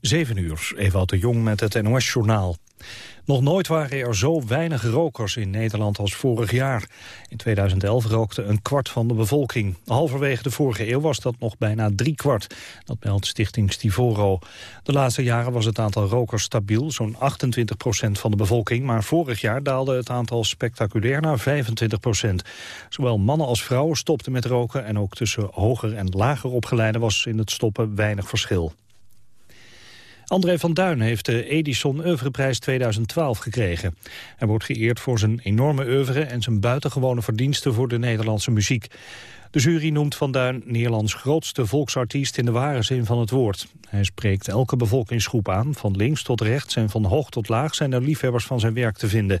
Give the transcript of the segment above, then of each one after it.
7 uur, Ewout de Jong met het NOS-journaal. Nog nooit waren er zo weinig rokers in Nederland als vorig jaar. In 2011 rookte een kwart van de bevolking. Halverwege de vorige eeuw was dat nog bijna drie kwart. Dat meldt stichting Stivoro. De laatste jaren was het aantal rokers stabiel, zo'n 28 procent van de bevolking. Maar vorig jaar daalde het aantal spectaculair naar 25 procent. Zowel mannen als vrouwen stopten met roken... en ook tussen hoger en lager opgeleiden was in het stoppen weinig verschil. André van Duin heeft de Edison Oeuvreprijs 2012 gekregen. Hij wordt geëerd voor zijn enorme oeuvre en zijn buitengewone verdiensten voor de Nederlandse muziek. De jury noemt Van Duin Nederlands grootste volksartiest in de ware zin van het woord. Hij spreekt elke bevolkingsgroep aan, van links tot rechts en van hoog tot laag zijn er liefhebbers van zijn werk te vinden.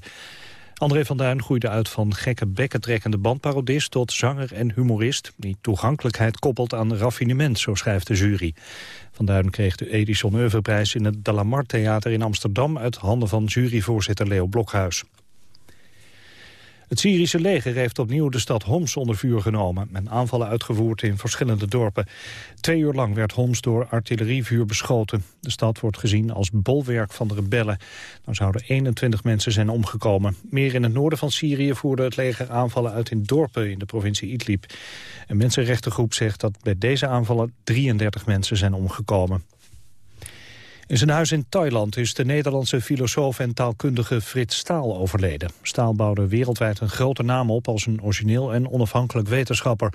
André van Duin groeide uit van gekke bekkentrekkende bandparodist tot zanger en humorist, die toegankelijkheid koppelt aan raffinement, zo schrijft de jury. Van Duin kreeg de Edison Oeuvreprijs in het Dalamar Theater in Amsterdam uit handen van juryvoorzitter Leo Blokhuis. Het Syrische leger heeft opnieuw de stad Homs onder vuur genomen... en aanvallen uitgevoerd in verschillende dorpen. Twee uur lang werd Homs door artillerievuur beschoten. De stad wordt gezien als bolwerk van de rebellen. Er zouden 21 mensen zijn omgekomen. Meer in het noorden van Syrië voerde het leger aanvallen uit in dorpen in de provincie Idlib. Een mensenrechtengroep zegt dat bij deze aanvallen 33 mensen zijn omgekomen. In zijn huis in Thailand is de Nederlandse filosoof en taalkundige Frits Staal overleden. Staal bouwde wereldwijd een grote naam op als een origineel en onafhankelijk wetenschapper.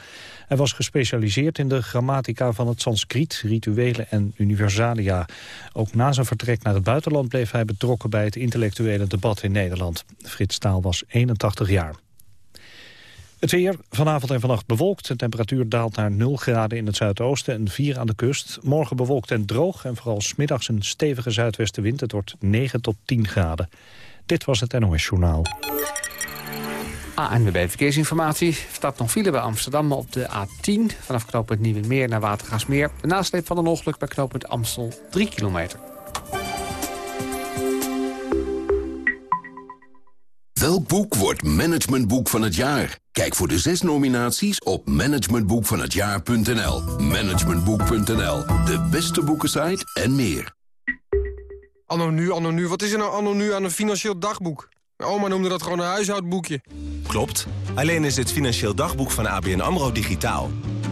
Hij was gespecialiseerd in de grammatica van het Sanskriet, rituelen en universalia. Ook na zijn vertrek naar het buitenland bleef hij betrokken bij het intellectuele debat in Nederland. Frits Staal was 81 jaar. Het weer vanavond en vannacht bewolkt. De temperatuur daalt naar 0 graden in het zuidoosten en 4 aan de kust. Morgen bewolkt en droog en vooral smiddags een stevige zuidwestenwind. Het wordt 9 tot 10 graden. Dit was het NOS Journaal. ANWB Verkeersinformatie. staat nog file bij Amsterdam op de A10. Vanaf knooppunt Nieuwe Meer naar Watergasmeer. De nasleep van een ongeluk bij knooppunt Amstel 3 kilometer. Welk boek wordt managementboek van het jaar? Kijk voor de zes nominaties op managementboekvanhetjaar.nl. Managementboek.nl, de beste boekensite en meer. Anno nu, nu. Wat is er nou anno nu aan een financieel dagboek? Oma noemde dat gewoon een huishoudboekje. Klopt. Alleen is het financieel dagboek van ABN AMRO digitaal.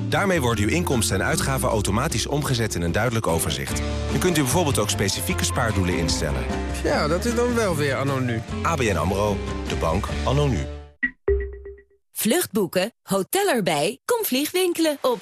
Daarmee worden uw inkomsten en uitgaven automatisch omgezet in een duidelijk overzicht. U kunt u bijvoorbeeld ook specifieke spaardoelen instellen. Ja, dat is dan wel weer anno nu. ABN AMRO, de bank anno nu. Vluchtboeken, hotel erbij, kom vliegwinkelen op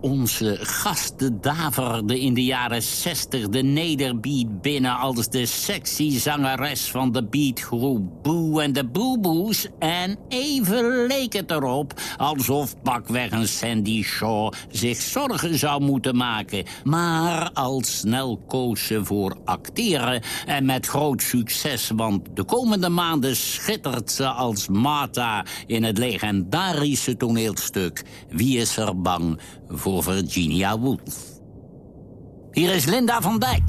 Onze gasten daverde in de jaren 60 de nederbeat binnen... als de sexy zangeres van de beatgroep Boo en de Boo En even leek het erop alsof pakweg een Sandy Shaw... zich zorgen zou moeten maken. Maar al snel koos ze voor acteren en met groot succes... want de komende maanden schittert ze als Martha... in het legendarische toneelstuk Wie is er bang voor Virginia Woolf. Hier is Linda van Dijk.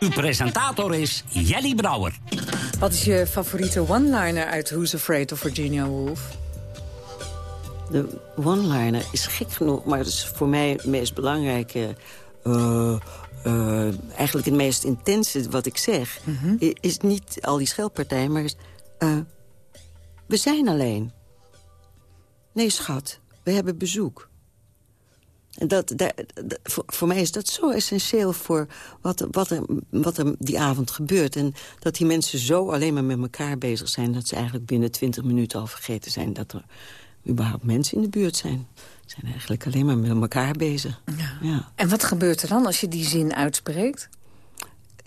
Uw presentator is Jelly Brouwer. Wat is je favoriete one-liner uit Who's Afraid of Virginia Woolf? De one-liner is gek genoeg, maar het is voor mij het meest belangrijke... Uh, eh, eigenlijk het meest intense wat ik zeg... i- is niet al die scheldpartijen, maar is... eh, we zijn alleen. Nee, schat, we hebben bezoek. En dat, daar- dat- voor, voor mij is dat zo essentieel voor wat, er- wat, er, wat er die avond gebeurt. En dat die mensen zo alleen maar met elkaar bezig zijn... dat ze eigenlijk binnen twintig minuten al vergeten zijn... dat er überhaupt mensen in de buurt zijn. Ze zijn eigenlijk alleen maar met elkaar bezig. Ja. En wat gebeurt er dan als je die zin uitspreekt?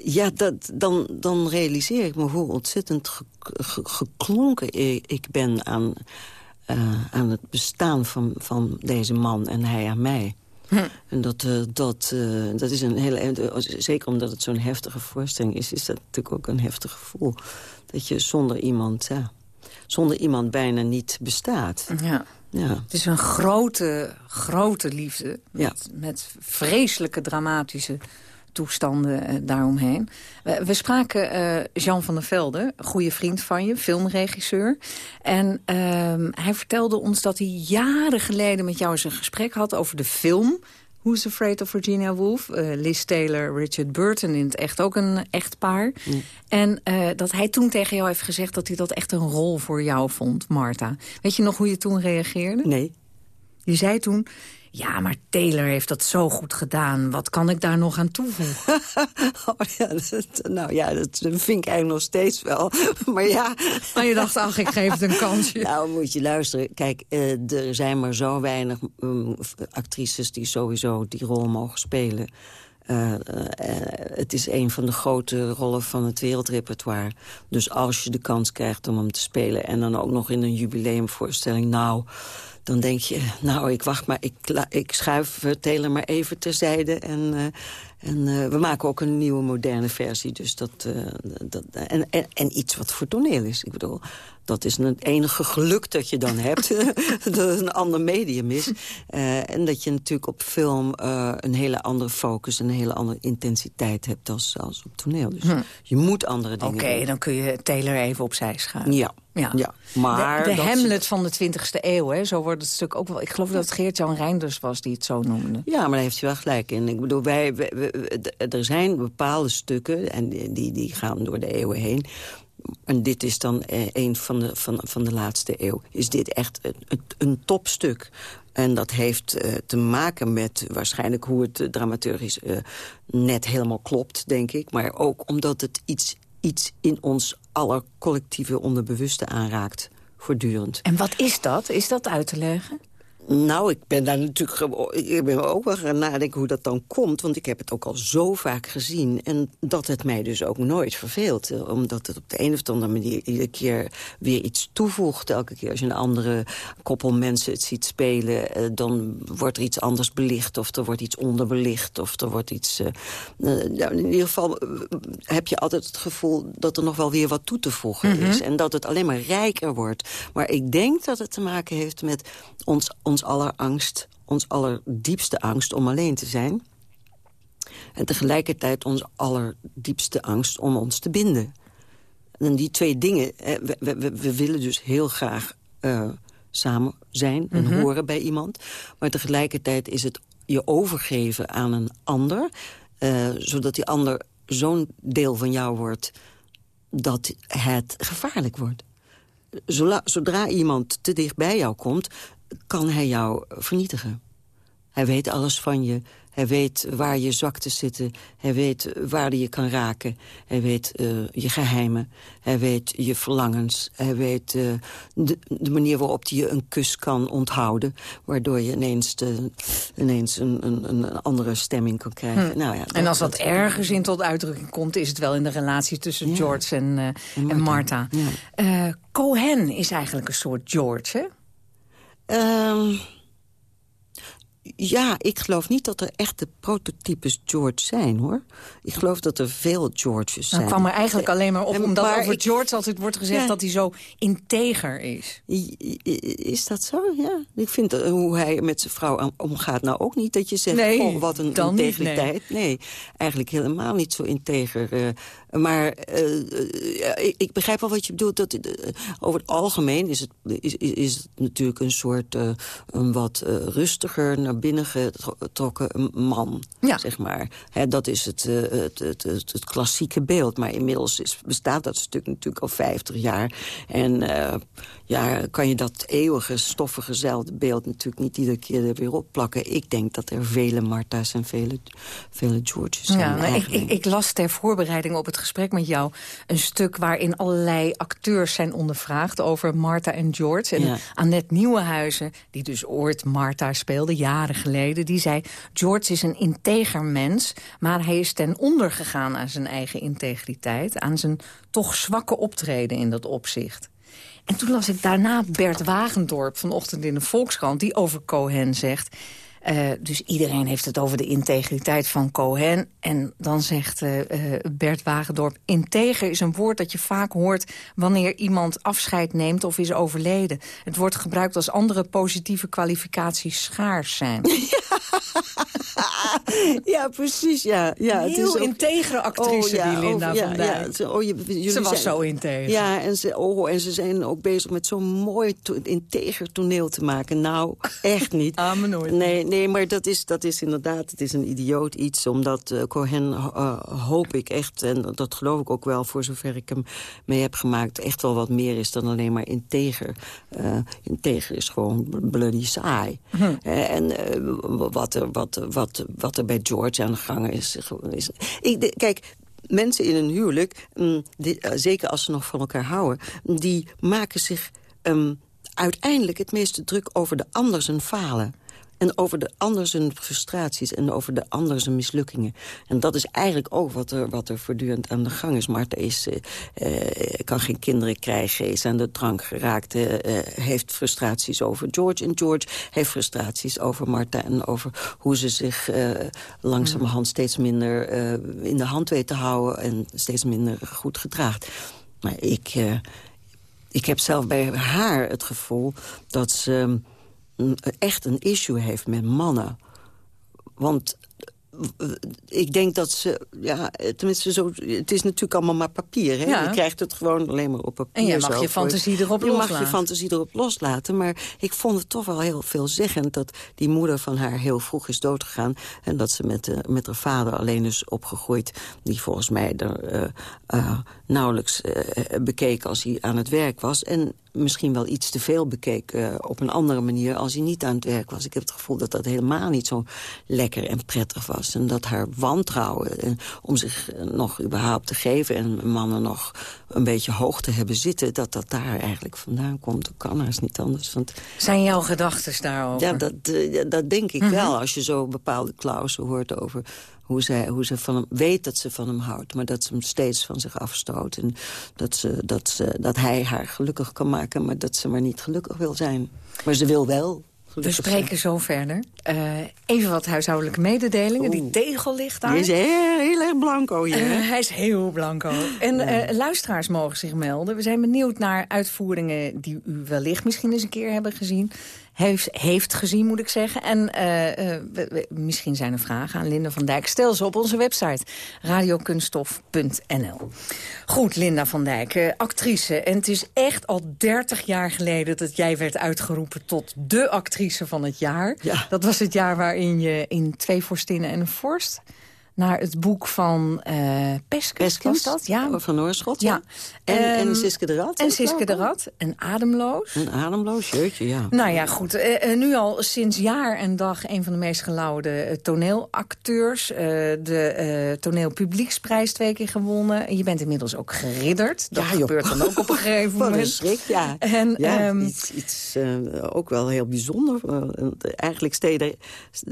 Ja, dat, dan, dan realiseer ik me hoe ontzettend ge- ge- geklonken ik ben aan, eh, aan het bestaan van, van deze man en hij aan mij. En dat, eh, dat, eh, dat is een hele... Zeker omdat het zo'n heftige voorstelling is... is dat natuurlijk ook een heftig gevoel. Dat je zonder iemand, ja, zonder iemand bijna niet bestaat. Ja. Ja. Het is een grote, grote liefde. Met, met vreselijke, dramatische toestanden eh, daaromheen. We, spraken eh, Jean van der Velde, goede vriend van je, filmregisseur. En ehm, hij vertelde ons dat hij jaren geleden met jou eens een gesprek had over de film... Who's Afraid of Virginia Woolf? Eh, Liz Taylor, Richard Burton in het echt ook een echtpaar. En eh, dat hij toen tegen jou heeft gezegd dat hij dat echt een rol voor jou vond, Marta. Weet je nog hoe je toen reageerde? Nee. Je zei toen, ja, maar Taylor heeft dat zo goed gedaan. Wat kan ik daar nog aan toevoegen? Oh, ja, dat, nou ja, dat vind ik eigenlijk nog steeds wel. Maar ja... Maar je dacht, ach, ik geef het een kansje. Nou, moet je luisteren. Kijk, eh, er zijn maar zo weinig mm, actrices die sowieso die rol mogen spelen. Eh, eh, het is een van de grote rollen van het wereldrepertoire. Dus als je de kans krijgt om hem te spelen... en dan ook nog in een jubileumvoorstelling... nou, dan denk je, nou, ik wacht maar, ik, ik schuif eh, Taylor maar even terzijde... en, eh, en eh, we maken ook een nieuwe moderne versie. Dus dat, eh, dat, en, en iets wat voor toneel is. Ik bedoel, dat is het enige geluk dat je dan hebt. dat het een ander medium is. Eh, en dat je natuurlijk op film eh, een hele andere focus... en een hele andere intensiteit hebt als, als op toneel. Dus Hm. je moet andere dingen Oké, dan kun je Taylor even opzij schuiven. Ja, Ja. ja. maar... de Hamlet van de 20e eeuw, hè? zo wordt het stuk ook wel... Ik geloof dat het Geert-Jan Reinders was die het zo noemde. Ja, maar daar heeft hij wel gelijk in. Ik bedoel, wij, wij- er zijn bepaalde stukken, en die, die gaan door de eeuwen heen... en dit is dan eh, een van de, van, van de laatste eeuw... is dit echt een, een, topstuk. En dat heeft eh, te maken met waarschijnlijk hoe het dramaturgisch... eh, net helemaal klopt, denk ik. Maar ook omdat het iets, iets in ons aller collectieve onderbewuste aanraakt... voortdurend. En wat is dat? Is dat uit te leggen? Nou, ik ben daar natuurlijk ik ben ook wel gaan nadenken hoe dat dan komt. Want ik heb het ook al zo vaak gezien. En dat het mij dus ook nooit verveelt. Eh, Omdat het op de een of andere manier iedere keer weer iets toevoegt. Elke keer als je een andere koppel mensen het ziet spelen... eh, dan wordt er iets anders belicht. Of er wordt iets onderbelicht. Of er wordt iets... eh, nou, in ieder geval heb je altijd het gevoel dat er nog wel weer wat toe te voegen Mhm. is. En dat het alleen maar rijker wordt. Maar ik denk dat het te maken heeft met ons, ons aller angst... ons allerdiepste angst om alleen te zijn. En tegelijkertijd ons allerdiepste angst om ons te binden. En die twee dingen, hè, we, we, we- willen dus heel graag eh, samen zijn en Mhm. horen bij iemand. Maar tegelijkertijd is het je overgeven aan een ander... eh, zodat die ander zo'n deel van jou wordt dat het gevaarlijk wordt. Zodra iemand te dicht bij jou komt, kan hij jou vernietigen. Hij weet alles van je. Hij weet waar je zwaktes zitten. Hij weet waar hij je kan raken. Hij weet eh, je geheimen. Hij weet je verlangens. Hij weet eh, de, de manier waarop hij je een kus kan onthouden. Waardoor je ineens, de, ineens een, een, een andere stemming kan krijgen. Hm. Nou ja, en als dat ergens in tot uitdrukking komt... is het wel in de relatie tussen George en, eh, en Martha. Eh, Cohen is eigenlijk een soort George, hè? Um, ja, ik geloof niet dat er echte prototypes George zijn, hoor. Ik geloof dat er veel Georges zijn. Dat kwam er eigenlijk alleen maar op, En- omdat maar over ik- George altijd wordt gezegd Ja. dat hij zo integer is. Is dat zo? Ja. Ik vind eh, hoe hij met zijn vrouw omgaat nou ook niet dat je zegt... Nee, oh, wat een niet, integriteit. nee. eigenlijk helemaal niet zo integer. eh. maar eh, ik, ik begrijp wel wat je bedoelt. Dat, over het algemeen is het, is, is het natuurlijk een soort... een wat rustiger, binnengetrokken man, zeg maar. dat is het, uh, het, het, het, klassieke beeld. Maar inmiddels is, bestaat dat stuk natuurlijk al 50 jaar. En uh, ja, kan je dat eeuwige, stoffige zelfde beeld... natuurlijk niet iedere keer er weer opplakken. Ik denk dat er vele Martha's en vele, vele Georges zijn. Ja, ik, ik, ik, las ter voorbereiding op het gesprek met jou... een stuk waarin allerlei acteurs zijn ondervraagd... over Martha en George. En ja. Annette Nieuwenhuizen, die dus ooit Martha speelde, jaren geleden... die zei, George is een integer mens... maar hij is ten onder gegaan aan zijn eigen integriteit... aan zijn toch zwakke optreden in dat opzicht. En toen las ik daarna Bert Wagendorp vanochtend in de Volkskrant... die over Cohen zegt... Uh, dus iedereen heeft het over de integriteit van Cohen. En dan zegt uh, Bert Wagendorp... integer is een woord dat je vaak hoort... wanneer iemand afscheid neemt of is overleden. Het wordt gebruikt als andere positieve kwalificaties schaars zijn. ja, precies, ja. ja Heel het is integere actrice, oh, die Linda oh, ja, van Dijk. Ja, oh, je, ze was zijn, zo integer. Ja, en ze, oh, en ze zijn ook bezig met zo'n mooi to integer toneel te maken. Nou, echt niet. ah, nooit. Nee, nee, maar dat is, dat is inderdaad, het is een idioot iets. Omdat uh, Cohen, uh, hoop ik echt, en dat geloof ik ook wel... voor zover ik hem mee heb gemaakt, echt wel wat meer is dan alleen maar integer. Uh, integer is gewoon bloody saai. Hm. en wat, er, wat, wat, wat er bij George aan de gang is... is ik, kijk, mensen in een huwelijk, mm, die, zeker als ze nog van elkaar houden... die maken zich um, uiteindelijk het meeste druk over de ander zijn falen. En over de ander zijn frustraties en over de ander zijn mislukkingen. En dat is eigenlijk ook wat er, wat er voortdurend aan de gang is. Martha is, uh, kan geen kinderen krijgen, is aan de drank geraakt... Uh, heeft frustraties over George. En George heeft frustraties over Martha... en over hoe ze zich langzamerhand steeds minder in de hand weet te houden... en steeds minder goed gedraagt. Maar ik, ik heb zelf bij haar het gevoel dat ze echt een issue heeft met mannen. Want ik denk dat ze, ja, tenminste zo, het is natuurlijk allemaal maar papier. Hè? Je krijgt het gewoon alleen maar op papier. En je mag je fantasie erop loslaten. Je mag je fantasie erop loslaten. Maar ik vond het toch wel heel veelzeggend dat die moeder van haar heel vroeg is doodgegaan. En dat ze met, uh, met haar vader alleen is opgegroeid. Die volgens mij er uh, uh, nauwelijks bekeek als hij aan het werk was. En misschien wel iets te veel bekeek uh, op een andere manier als hij niet aan het werk was. Ik heb het gevoel dat dat helemaal niet zo lekker en prettig was. En dat haar wantrouwen en om zich nog überhaupt te geven... en mannen nog een beetje hoog te hebben zitten... dat dat daar eigenlijk vandaan komt. Dat kan haast niet anders. Want... Zijn jouw gedachten daarover? Ja, dat, uh, dat denk ik mm -hmm. wel. Als je zo bepaalde klausen hoort over hoe ze, hoe ze van hem weet dat ze van hem houdt... maar dat ze hem steeds van zich afstoot. En dat, ze, dat, ze, dat hij haar gelukkig kan maken, maar dat ze maar niet gelukkig wil zijn. Maar ze wil wel. We spreken zo verder. Uh, even wat huishoudelijke mededelingen. Die tegel ligt daar. Hij is heel, heel erg blanco hier. Uh, hij is heel blanco. En uh, luisteraars mogen zich melden. We zijn benieuwd naar uitvoeringen die u wellicht misschien eens een keer hebben gezien heeft, heeft gezien, moet ik zeggen. En uh, uh, misschien zijn er vragen aan Linda van Dijk. Stel ze op onze website radiokunststof.nl. Goed, Linda van Dijk, uh, actrice. En het is echt al 30 jaar geleden dat jij werd uitgeroepen... tot de actrice van het jaar. Ja. Dat was het jaar waarin je in Twee Vorstinnen en een Vorst naar het boek van uh, Peskes, was dat? Ja. Van Noorschot, ja. En, um, en Siske de Rad. En Siske de Rad. En Ademloos. Een Ademloos, jeetje, ja. Nou ja, goed. Uh, nu al sinds jaar en dag een van de meest gelauwde toneelacteurs. de toneelpublieksprijs twee keer gewonnen. Je bent inmiddels ook geridderd. Dat ja, gebeurt dan ook op een gegeven moment. schrik, ja. En, ja, um, iets, iets ook wel heel bijzonder. eigenlijk sta je, er,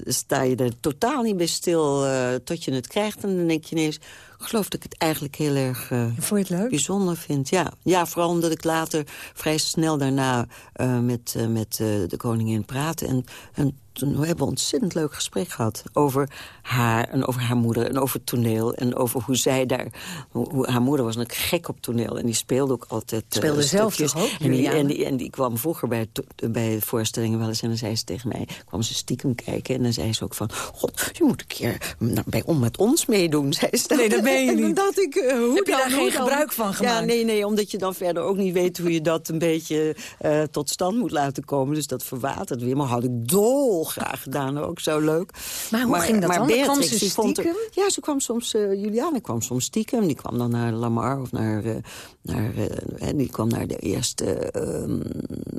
sta je er totaal niet bij stil tot je het krijgt. En dan denk je ineens, geloof dat ik het eigenlijk heel erg uh, Vond je het leuk? bijzonder vind. Ja. ja, vooral omdat ik later vrij snel daarna uh, met, uh, met de koningin praatte. En, en toen we hebben een ontzettend leuk gesprek gehad over haar en over haar moeder en over toneel en over hoe zij daar. Hoe, haar moeder was natuurlijk gek op toneel en die speelde ook altijd. Speelde uh, zelf toch ook? En die, en, die, en die kwam vroeger bij, bij voorstellingen wel eens en dan zei ze tegen mij, kwam ze stiekem kijken en dan zei ze ook van, god, je moet een keer nou, bij om met ons meedoen. Zei ze nee, dat ben je niet. Dat ik, uh, hoe Heb je dan, daar geen gebruik van gemaakt? Ja, nee, nee, omdat je dan verder ook niet weet hoe je dat een beetje uh, tot stand moet laten komen. Dus dat verwatert weer. Maar had ik dol graag gedaan ook, zo leuk. Maar hoe ging dat dan? Kwam ze er- stiekem? ja, ze kwam soms, eh, Juliane kwam soms stiekem. Die kwam dan naar Lamar of naar, eh, naar en die kwam naar de eerste, ehm,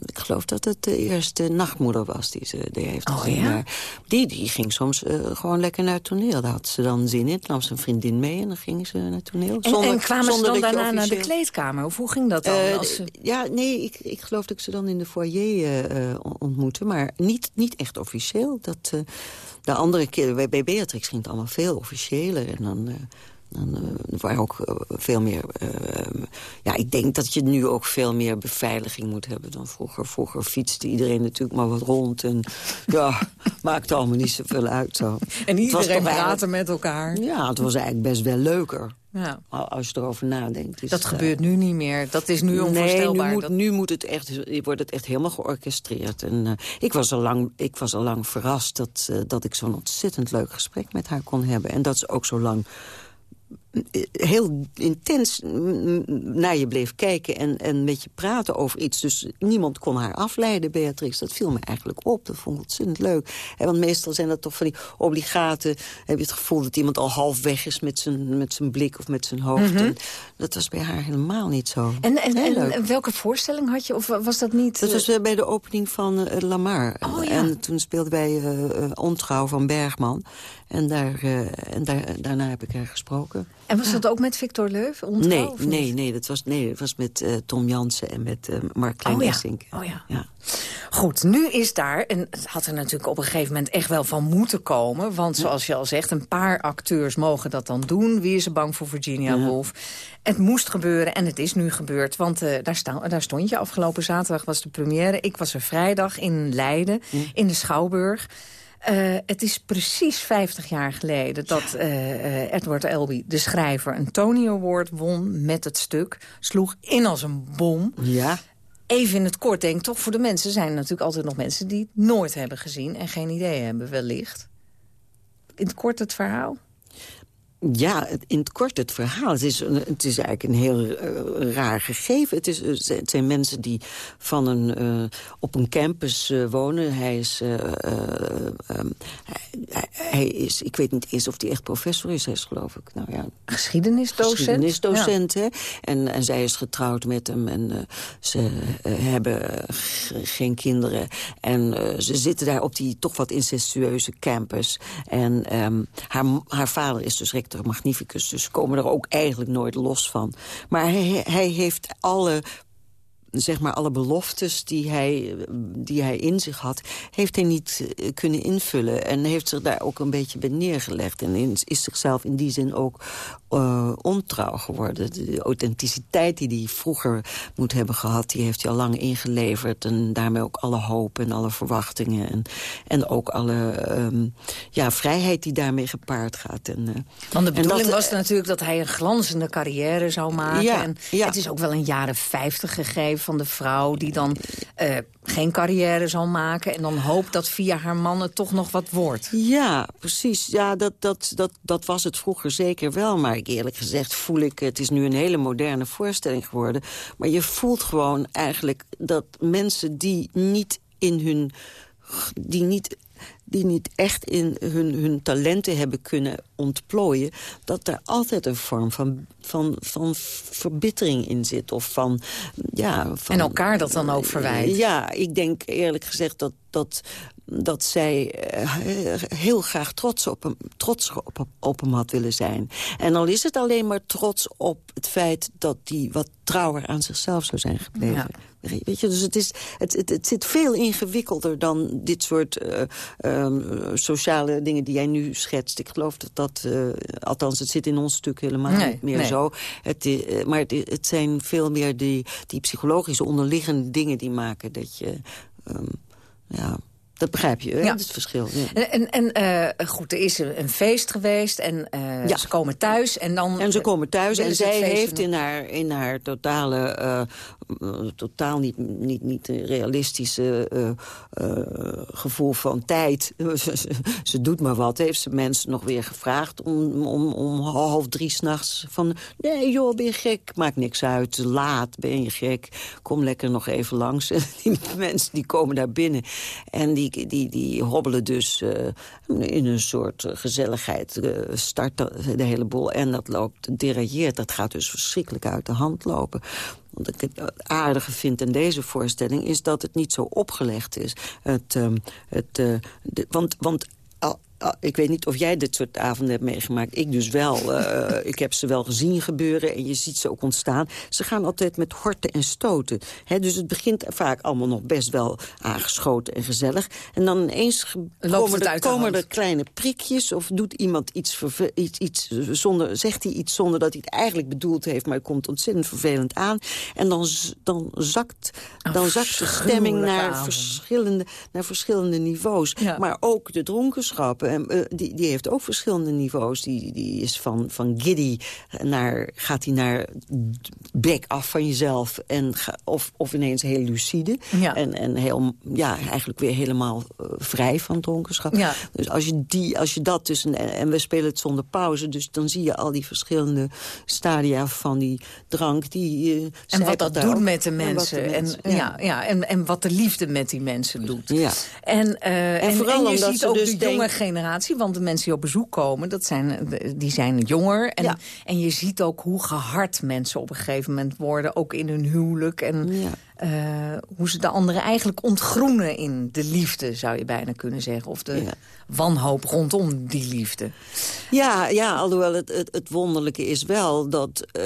ik geloof dat het de eerste nachtmoeder was die ze die heeft Oh, gezien. ja? Maar die, die ging soms gewoon lekker naar het toneel. Daar had ze dan zin in. Nam ze een vriendin mee en dan gingen ze naar het toneel. En, Zonder- en kwamen ze zonder dan dat je daarna naar de kleedkamer? Of hoe ging dat dan? Als ze- Ja, nee, ik, ik geloof dat ik ze dan in de foyer ontmoette. Maar niet, niet echt officieel. Dat, eh, de andere keer, bij, bij Beatrix ging het allemaal veel officiëler. En dan... eh, dan eh, waren ook veel meer... ja, ik denk dat je nu ook veel meer beveiliging moet hebben dan vroeger. Vroeger fietste iedereen natuurlijk maar wat rond. En ja, maakte allemaal niet zoveel uit. Zo. En iedereen eigenlijk- praatte met elkaar. Ja, het was eigenlijk best wel leuker. Ja. Als je erover nadenkt. Dus, Dat eh, gebeurt nu niet meer. Dat is nu Nee, onvoorstelbaar. nu, moet, Dat- nu moet het echt, wordt het echt helemaal georchestreerd. En, eh, ik, was al lang, ik was al lang verrast dat, eh, dat ik zo'n ontzettend leuk gesprek met haar kon hebben. En dat ze ook zo lang eh, heel intens naar je bleef kijken en, en met je praten over iets. Dus niemand kon haar afleiden, Beatrix. Dat viel me eigenlijk op. Dat vond ik ontzettend leuk. Want meestal zijn dat toch van die obligaten... heb je het gevoel dat iemand al half weg is met zijn, met zijn blik of met zijn hoofd. Mhm. En dat was bij haar helemaal niet zo. En, welke voorstelling had je? Of was dat niet... Dat eh, was eh, bij de opening van eh, Lamar. Oh, ja. En toen speelden wij eh, eh, Ontrouw van Bergman. En, daar, eh, en daar, daarna heb ik haar gesproken. En was dat ook met Victor Leuf? Ontrouw, Nee, nee, nee, dat was, nee, dat was met eh, Tom Jansen en met eh, Mark Oh ja. Oh ja. Ja. Goed, nu is daar, en het had er natuurlijk op een gegeven moment echt wel van moeten komen. Want zoals je al zegt, een paar acteurs mogen dat dan doen. Wie is er bang voor Virginia Ja. Woolf? Het moest gebeuren en het is nu gebeurd. Want eh, daar, sta, daar stond je. Afgelopen zaterdag was de première. Ik was er vrijdag in Leiden, in de Schouwburg. Eh, het is precies 50 jaar geleden dat eh, eh, Edward Elby, de schrijver... een Tony Award won met het stuk. Sloeg in als een bom. Ja. Even in het kort, denk toch, voor de mensen zijn er natuurlijk altijd nog mensen die het nooit hebben gezien en geen idee hebben, wellicht. In het kort het verhaal. Ja, in het kort het verhaal. Het is, het is eigenlijk een heel eh, raar gegeven. Het, is, eh, het zijn mensen die van een, eh, op een campus wonen. Hij is, eh, eh, ehm, hij, hij is... Ik weet niet eens of hij echt professor is, hij is geloof ik. Nou ja, Geschiedenisdocent. geschiedenisdocent, hè. En, en zij is getrouwd met hem en ze hebben geen kinderen. En ze zitten daar op die toch wat incestueuze campus. En ehm, haar, haar vader is dus rector magnificus, dus komen er ook eigenlijk nooit los van. Maar hij, hij heeft alle zeg maar alle beloftes die hij, die hij in zich had... heeft hij niet eh, kunnen invullen. En heeft zich daar ook een beetje bij neergelegd. En is zichzelf in die zin ook eh, ontrouw geworden. De authenticiteit die hij vroeger moet hebben gehad... die heeft hij al lang ingeleverd. En daarmee ook alle hoop en alle verwachtingen. En, en ook alle ehm, ja, vrijheid die daarmee gepaard gaat. En, eh, Want de bedoeling dat, was natuurlijk dat hij een glanzende carrière zou maken. Ja, en ja. Het is ook wel een jaren 50 gegeven van de vrouw... die dan eh, geen carrière zal maken... en dan hoopt dat via haar man het toch nog wat wordt. Ja, precies. Ja, dat, dat, dat, dat was het vroeger zeker wel. Maar eerlijk gezegd voel ik... Het is nu een hele moderne voorstelling geworden. Maar je voelt gewoon eigenlijk dat mensen die niet in hun... die niet die niet echt in hun, hun talenten hebben kunnen ontplooien... dat er altijd een vorm van, van, van verbittering in zit. Of van, ja, van, En elkaar dat dan ook verwijt. Ja, ik denk eerlijk gezegd dat, dat, dat zij eh, heel graag trots, op hem, trots op, op hem had willen zijn. En al is het alleen maar trots op het feit dat hij wat trouwer aan zichzelf zou zijn gebleven. Weet je, dus het, is, het, het, het zit veel ingewikkelder dan dit soort eh, ehm, sociale dingen die jij nu schetst. Ik geloof dat dat, eh, althans het zit in ons stuk helemaal Nee, niet meer nee. zo. Het, maar het zijn veel meer die, die psychologische onderliggende dingen die maken dat je... ehm, ja, dat begrijp je, hè? Ja. Dat is het verschil. Ja. En, en eh, goed, er is een, feest geweest en eh, Ja. ze komen thuis en dan... En ze komen thuis en zij heeft in haar, in haar totale eh, totaal niet, niet, niet realistische gevoel van tijd. ze, doet maar wat. Heeft ze mensen nog weer gevraagd om, om, om half drie s'nachts van... nee joh, ben je gek? Maakt niks uit. Laat, ben je gek? Kom lekker nog even langs. die mensen die komen daar binnen. En die, die, die hobbelen dus in een soort gezelligheid. starten de hele boel. En dat loopt, derailleert. Dat gaat dus verschrikkelijk uit de hand lopen. Wat ik het aardige vind in deze voorstelling... is dat het niet zo opgelegd is. Het, uh, het, uh, de, want, want ik weet niet of jij dit soort avonden hebt meegemaakt. Ik dus wel. Uh, ik heb ze wel gezien gebeuren en je ziet ze ook ontstaan. Ze gaan altijd met horten en stoten. dus het begint vaak allemaal nog best wel aangeschoten en gezellig. En dan ineens komen, er, komen er kleine prikjes... of doet iemand iets, iets, iets zonder, zegt hij iets zonder dat hij het eigenlijk bedoeld heeft... maar het komt ontzettend vervelend aan. En dan, dan, zakt, dan zakt de stemming naar verschillende, naar verschillende niveaus. Maar ook de dronkenschap uh, die, die heeft ook verschillende niveaus. Die, die is van, van giddy naar, gaat hij naar back af van jezelf. En of, of ineens heel lucide. En, en heel, ja, eigenlijk weer helemaal uh, vrij van dronkenschap. Ja. Dus als je, die, als je dat dus... En, en we spelen het zonder pauze. Dus dan zie je al die verschillende stadia van die drank. Die, uh, en wat dat doet met de mensen. En, mensen, en, ja. ja. en, en wat de liefde met die mensen doet. Ja. En, uh, en, vooral en je ziet ook dus de jonge generatie want de mensen die op bezoek komen, dat zijn, die zijn jonger. En, en je ziet ook hoe gehard mensen op een gegeven moment worden, ook in hun huwelijk. En uh, hoe ze de anderen eigenlijk ontgroenen in de liefde, zou je bijna kunnen zeggen. Of de wanhoop rondom die liefde. Ja, ja alhoewel het, het, het wonderlijke is wel dat uh,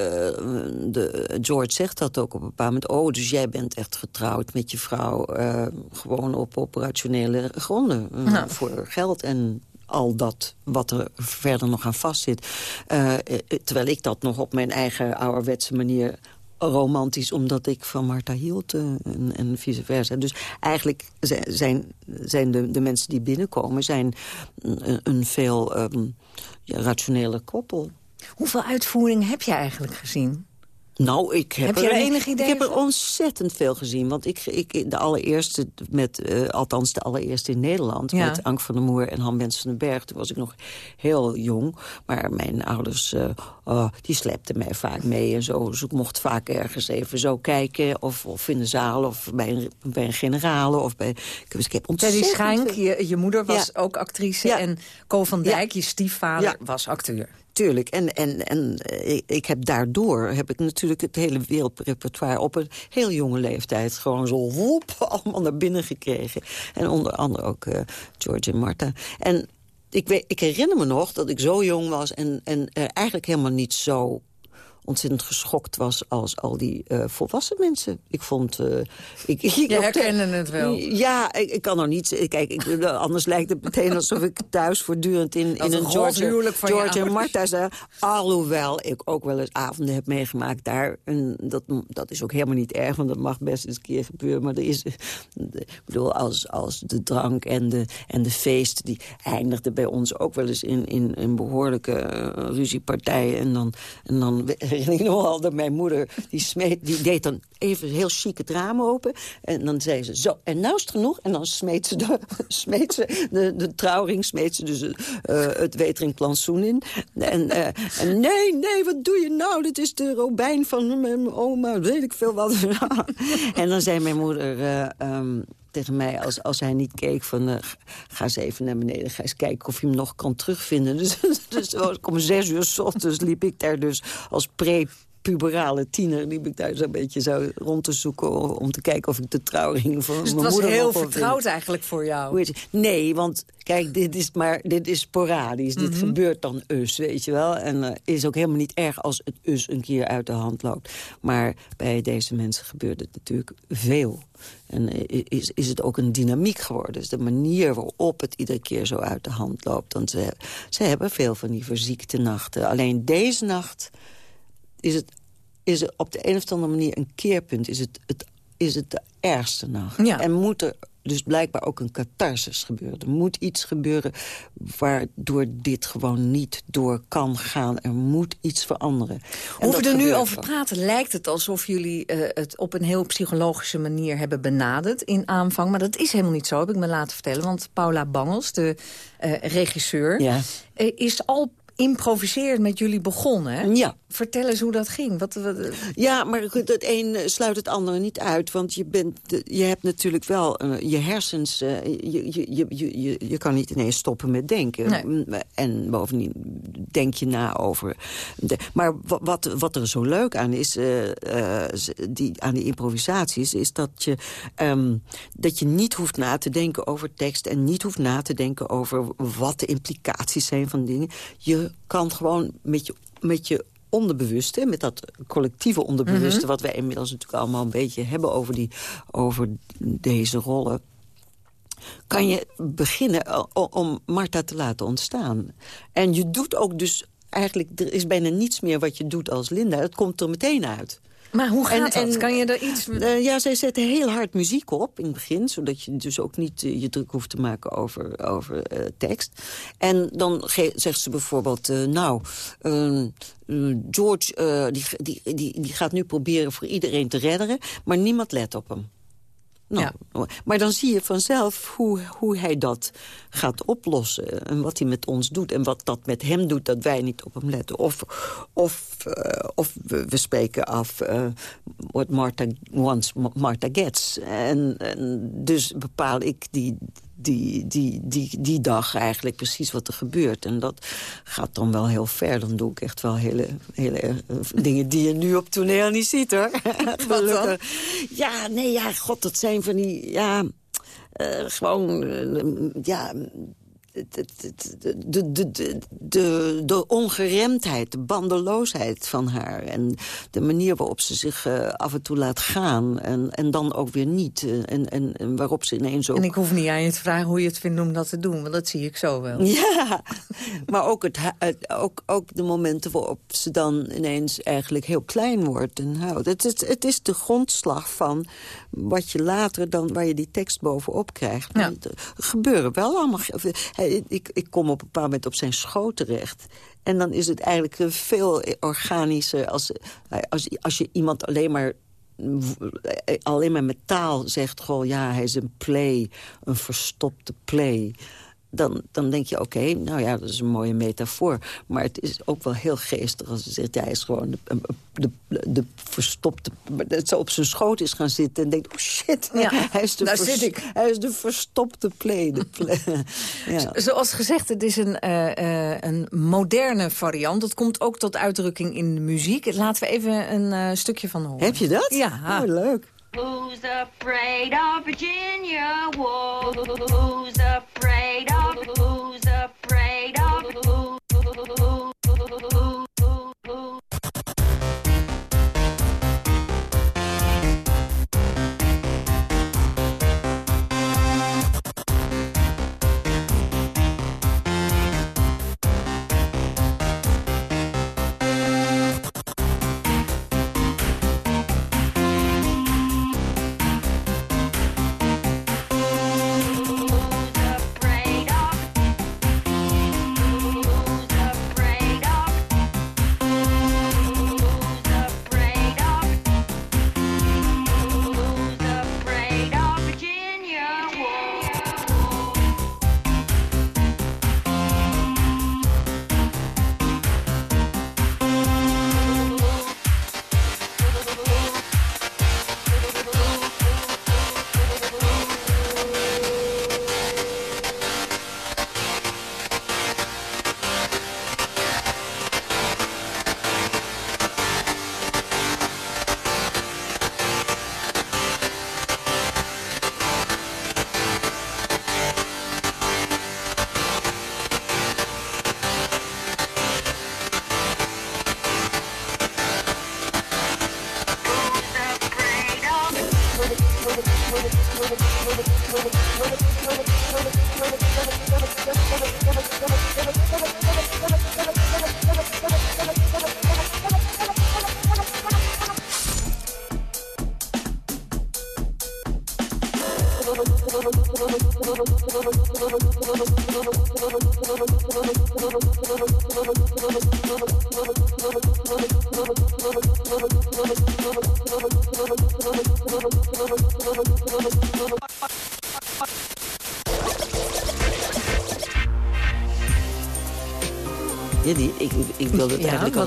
de, George zegt dat ook op een bepaald moment. Oh, dus jij bent echt getrouwd met je vrouw uh, gewoon op operationele gronden. Voor geld en al dat wat er verder nog aan vastzit. Uh, terwijl ik dat nog op mijn eigen ouderwetse manier romantisch omdat ik van Martha hield uh, en, en, vice versa. Dus eigenlijk zijn, zijn de, de mensen die binnenkomen... zijn een, een veel um, ja, rationele koppel. Hoeveel uitvoering heb je eigenlijk gezien? Nou, ik heb, er, enig idee ik heb er ontzettend veel gezien. Want ik, ik de allereerste, met, uh, althans de allereerste in Nederland... met Ank van der Moer en Han Bens van den Berg... toen was ik nog heel jong. Maar mijn ouders, uh, uh, die slepten mij vaak mee en zo. Dus ik mocht vaak ergens even zo kijken. Of, of in de zaal, of bij een, bij een generale. Of bij, dus ik heb ontzettend Teddy je, je moeder was ook actrice. En Ko van Dijk, je stiefvader, was acteur. Tuurlijk. En, en, en eh, ik, heb daardoor heb ik natuurlijk het hele wereldrepertoire... op een heel jonge leeftijd gewoon zo woep, allemaal naar binnen gekregen. En onder andere ook uh, George en Martha. En ik, weet, ik herinner me nog dat ik zo jong was... en, en eigenlijk helemaal niet zo ontzettend geschokt was als al die uh, volwassen mensen. Ik vond... Uh, ik, ik, Je het wel. Ja, ik, ik kan nog niet... Kijk, ik, anders lijkt het meteen alsof ik thuis voortdurend in, in een George, George en Martha zei. Alhoewel ik ook wel eens avonden heb meegemaakt daar. En dat, dat is ook helemaal niet erg, want dat mag best eens een keer gebeuren. Maar er is... Ik bedoel, als, als de drank en de, en de feest... die eindigde bij ons ook wel eens in, in, in behoorlijke uh, ruziepartijen. En dan, en dan herinner nog al dat mijn moeder... Die, smeet, die deed dan even heel chic het raam open. En dan zei ze, zo, en nou is het genoeg. En dan smeet ze de, smeet ze de, de trouwring, smeet ze dus uh, het wetering plantsoen in. En, uh, en, nee, nee, wat doe je nou? Dit is de robijn van mijn oma, weet ik veel wat. en dan zei mijn moeder... Uh, um, tegen mij als, als hij niet keek van... Uh, ga eens even naar beneden, ga eens kijken of je hem nog kan terugvinden. Dus, dus om zes uur s ochtends liep ik daar dus als pre puberale tiener liep ik daar zo'n beetje zo rond te zoeken... om te kijken of ik de trouwring van dus mijn moeder... het was heel vertrouwd eigenlijk voor jou? Nee, want kijk, dit is, maar, dit is sporadisch. Dit mhm. gebeurt dan us, weet je wel. En uh, is ook helemaal niet erg als het us een keer uit de hand loopt. Maar bij deze mensen gebeurt het natuurlijk veel. En eh, is, is het ook een dynamiek geworden. Dus de manier waarop het iedere keer zo uit de hand loopt. Want ze, ze hebben veel van die verziekte nachten. Alleen deze nacht is het, is het op de een of andere manier een keerpunt. Is het, het, is het de ergste nacht. En moet er dus blijkbaar ook een catharsis gebeuren. Er moet iets gebeuren waardoor dit gewoon niet door kan gaan. Er moet iets veranderen. En Hoe we er nu over praten, lijkt het alsof jullie uh, het op een heel psychologische manier hebben benaderd in aanvang. Maar dat is helemaal niet zo, heb ik me laten vertellen. Want Paula Bangels, de uh, regisseur, ja. uh, is al improviserend met jullie begonnen. Ja. Vertel eens hoe dat ging. Wat, wat... Ja, maar het een sluit het andere niet uit. Want je, bent, je hebt natuurlijk wel uh, je hersens... Uh, je, je, je, je, je kan niet ineens stoppen met denken. Nee. En bovendien denk je na over... De, maar wat, wat er zo leuk aan is, uh, die, aan die improvisaties... is dat je, um, dat je niet hoeft na te denken over tekst... en niet hoeft na te denken over wat de implicaties zijn van dingen. Je kan gewoon met je, met je onderbewuste, met dat collectieve onderbewuste... Mhm. wat wij inmiddels natuurlijk allemaal een beetje hebben over, die, over deze rollen kan je beginnen om Marta te laten ontstaan. En je doet ook dus eigenlijk... er is bijna niets meer wat je doet als Linda. Het komt er meteen uit. Maar hoe gaat en, dat? kan je er iets... Uh, ja, zij zetten heel hard muziek op in het begin... zodat je dus ook niet uh, je druk hoeft te maken over, over uh, tekst. En dan zegt ze bijvoorbeeld... nou, George die, die, die, die gaat nu proberen voor iedereen te redderen... maar niemand let op hem. Nou, ja. Maar dan zie je vanzelf hoe, hoe hij dat gaat oplossen. En wat hij met ons doet. En wat dat met hem doet, dat wij niet op hem letten. Of, of, uh, of we, we, spreken af uh, what Martha wants, Martha gets. En, en dus bepaal ik die, die, die, die, die dag eigenlijk precies wat er gebeurt. En dat gaat dan wel heel ver. Dan doe ik echt wel hele, hele uh, dingen die je nu op toneel niet ziet, hoor. Wat dan? Ja, nee, ja, god, dat zijn van die... Ja, uh, gewoon, uh, ja, de, de, de, de, ongeremdheid, de bandeloosheid van haar... en de manier waarop ze zich uh, af en toe laat gaan en, en dan ook weer niet. Uh, en, en, en, waarop ze ineens ook... En ik hoef niet aan je te vragen hoe je het vindt om dat te doen... want dat zie ik zo wel. Ja, maar ook, het, ook, ook de momenten waarop ze dan ineens eigenlijk heel klein wordt. En houdt. Het, het, het is de grondslag van wat je later dan... waar je die tekst bovenop krijgt. Ja. Er gebeuren wel allemaal ik, ik kom op een bepaald moment op zijn schoot terecht. En dan is het eigenlijk veel organischer als, als, als je iemand alleen maar alleen maar met taal zegt... Goh, ja, hij is een play, een verstopte play dan, dan denk je, oké, nou ja, dat is een mooie metafoor. Maar het is ook wel heel geestig als je zegt... hij is gewoon de, de, de verstopte... dat ze op zijn schoot is gaan zitten en denkt... oh shit, ja, hij, is de daar zit ik. hij is de verstopte play. De play. ja. Zoals gezegd, het is een, uh, uh, een moderne variant. Het komt ook tot uitdrukking in de muziek. Laten we even een uh, stukje van horen. Heb je dat? Ja. Oh, leuk. Who's afraid of Virginia? Woolf? Who's afraid of?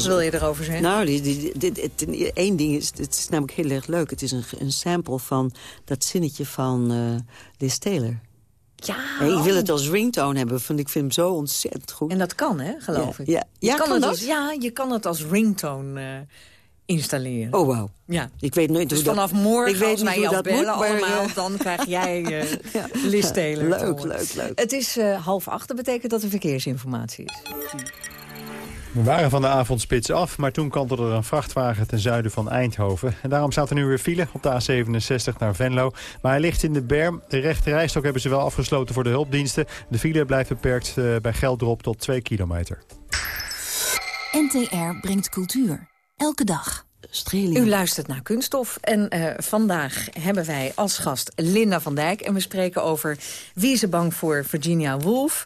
Wat wil je erover zeggen? Nou, die, die, dit, ten- één ding is, het is namelijk heel erg leuk. Het is een, een sample van dat zinnetje van eh Liz Taylor. Ja, ik wil het als ringtone hebben, want ik vind hem zo ontzettend goed. En dat kan, hè, geloof Ja, ik. ja. Je Ja, kan kan het dat? Als, ja, je kan het als ringtone eh, installeren. Oh, wauw. Ja. Ik weet nooit Dus hoe dat- vanaf morgen, ik weet als hoe jou dat bellen moet, maar, allemaal... eh, dan krijg jij eh Liz Taylor Leuk, leuk, leuk. Het is half acht, dat betekent dat er verkeersinformatie is. We waren van de avondspits af, maar toen kantelde er een vrachtwagen ten zuiden van Eindhoven. En daarom staat er nu weer file op de A67 naar Venlo. Maar hij ligt in de berm. De rechte rijstok hebben ze wel afgesloten voor de hulpdiensten. De file blijft beperkt eh, bij Geldrop tot 2 kilometer. NTR brengt cultuur. Elke dag. U luistert naar Kunststof en eh, vandaag hebben wij als gast Linda van Dijk. En we spreken over Wie is er bang voor Virginia Woolf.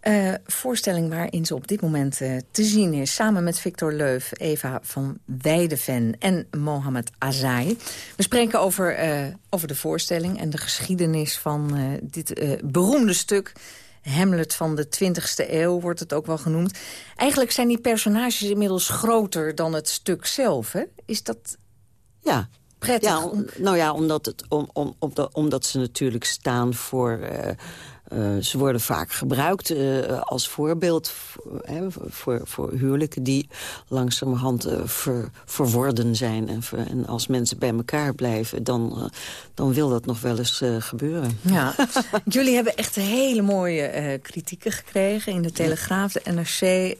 Eh, voorstelling waarin ze op dit moment eh, te zien is... samen met Victor Leuf, Eva van Weideven en Mohamed Azai. We spreken over, eh, over de voorstelling en de geschiedenis van dit beroemde stuk... Hamlet van de 20e eeuw wordt het ook wel genoemd. Eigenlijk zijn die personages inmiddels groter dan het stuk zelf. Hè? Is dat Ja. prettig? Ja, om- nou ja, omdat, het, om, om, omdat, omdat ze natuurlijk staan voor... eh, ze worden vaak gebruikt eh, als voorbeeld voor, hè, voor, voor huwelijken... die langzamerhand eh, ver, verworden zijn. En, ver- en als mensen bij elkaar blijven, dan, dan wil dat nog wel eens gebeuren. Ja, jullie hebben echt hele mooie kritieken gekregen in de Telegraaf, de NRC,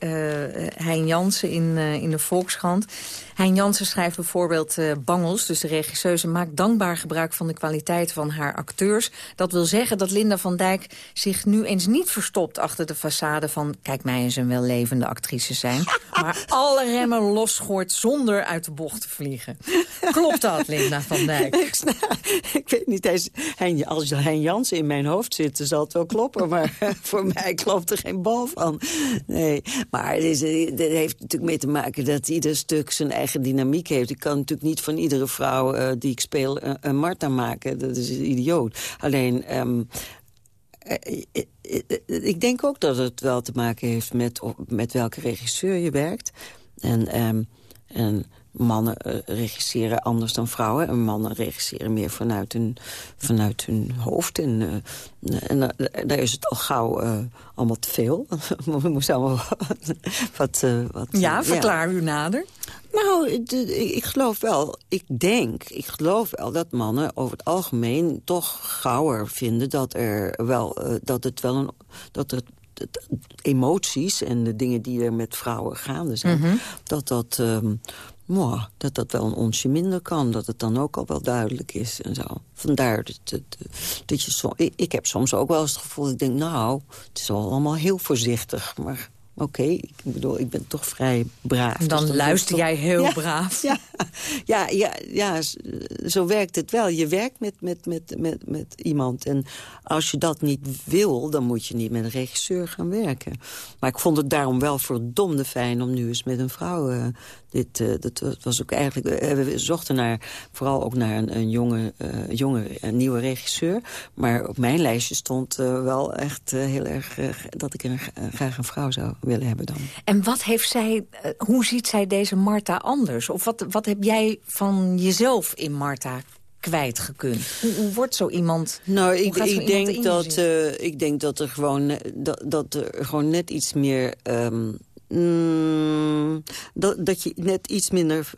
Hein Jansen in, in de Volkskrant. Hein Jansen schrijft bijvoorbeeld eh, Bangels, dus de regisseuse, maakt dankbaar gebruik van de kwaliteit van haar acteurs. Dat wil zeggen dat Linda van Dijk zich nu eens niet verstopt achter de façade van kijk mij eens een wellevende actrice zijn, maar alle remmen losgooit zonder uit de bocht te vliegen. Klopt dat, Linda van Dijk? ik, weet niet, als Hein Jansen in mijn hoofd zit, zal het wel kloppen. Maar voor mij klopt er geen bal van. Nee, maar het, is, heeft natuurlijk mee te maken dat ieder stuk zijn eigen dynamiek heeft. Ik kan natuurlijk niet van iedere vrouw eh, die ik speel een, een Marta maken. Dat is idioot. Alleen... ehm, eh, eh, eh, eh, ik denk ook dat het wel te maken heeft met, met welke regisseur je werkt. En, ehm, en mannen eh, regisseren anders dan vrouwen. En mannen regisseren meer vanuit hun, vanuit hun hoofd. En, eh, en eh, daar is het al gauw eh, allemaal te veel. We moesten allemaal wat... eh, wat Ja, verklaar u nader. Nou, de- ik geloof wel, ik denk, ik geloof wel dat mannen over het algemeen toch gauwer vinden dat er wel, eh, dat het wel een, dat het het- emoties en de dingen die er met vrouwen gaande zijn, Mhm. dat dat, mwah, dat dat wel een onsje minder kan. Dat het dan ook al wel duidelijk is en zo. Vandaar dat, dat, dat je ik, ik heb soms ook wel eens het gevoel, ik denk, nou, het is wel allemaal heel voorzichtig, maar oké, ik bedoel, ik ben toch vrij braaf. Dan dus luister is het jij heel Ja, braaf. Ja, ja, ja, ja, zo werkt het wel. Je werkt met, met, met, met, met iemand. En als je dat niet wil, dan moet je niet met een regisseur gaan werken. Maar ik vond het daarom wel verdomde fijn om nu eens met een vrouw... eh, dit, eh, dat was ook eigenlijk... eh, we zochten naar, vooral ook naar een, een jonge, eh, jonge, een nieuwe regisseur. Maar op mijn lijstje stond wel echt heel erg... dat ik een, graag een vrouw zou willen hebben dan. En wat heeft zij, hoe ziet zij deze Marta anders? Of wat, wat heb jij van jezelf in Marta kwijtgekund? Hoe, hoe wordt zo iemand... Nou, ik, ik, denk dat, ik denk dat er gewoon, dat, dat er gewoon net iets meer... ehm, mm, dat, dat je net iets minder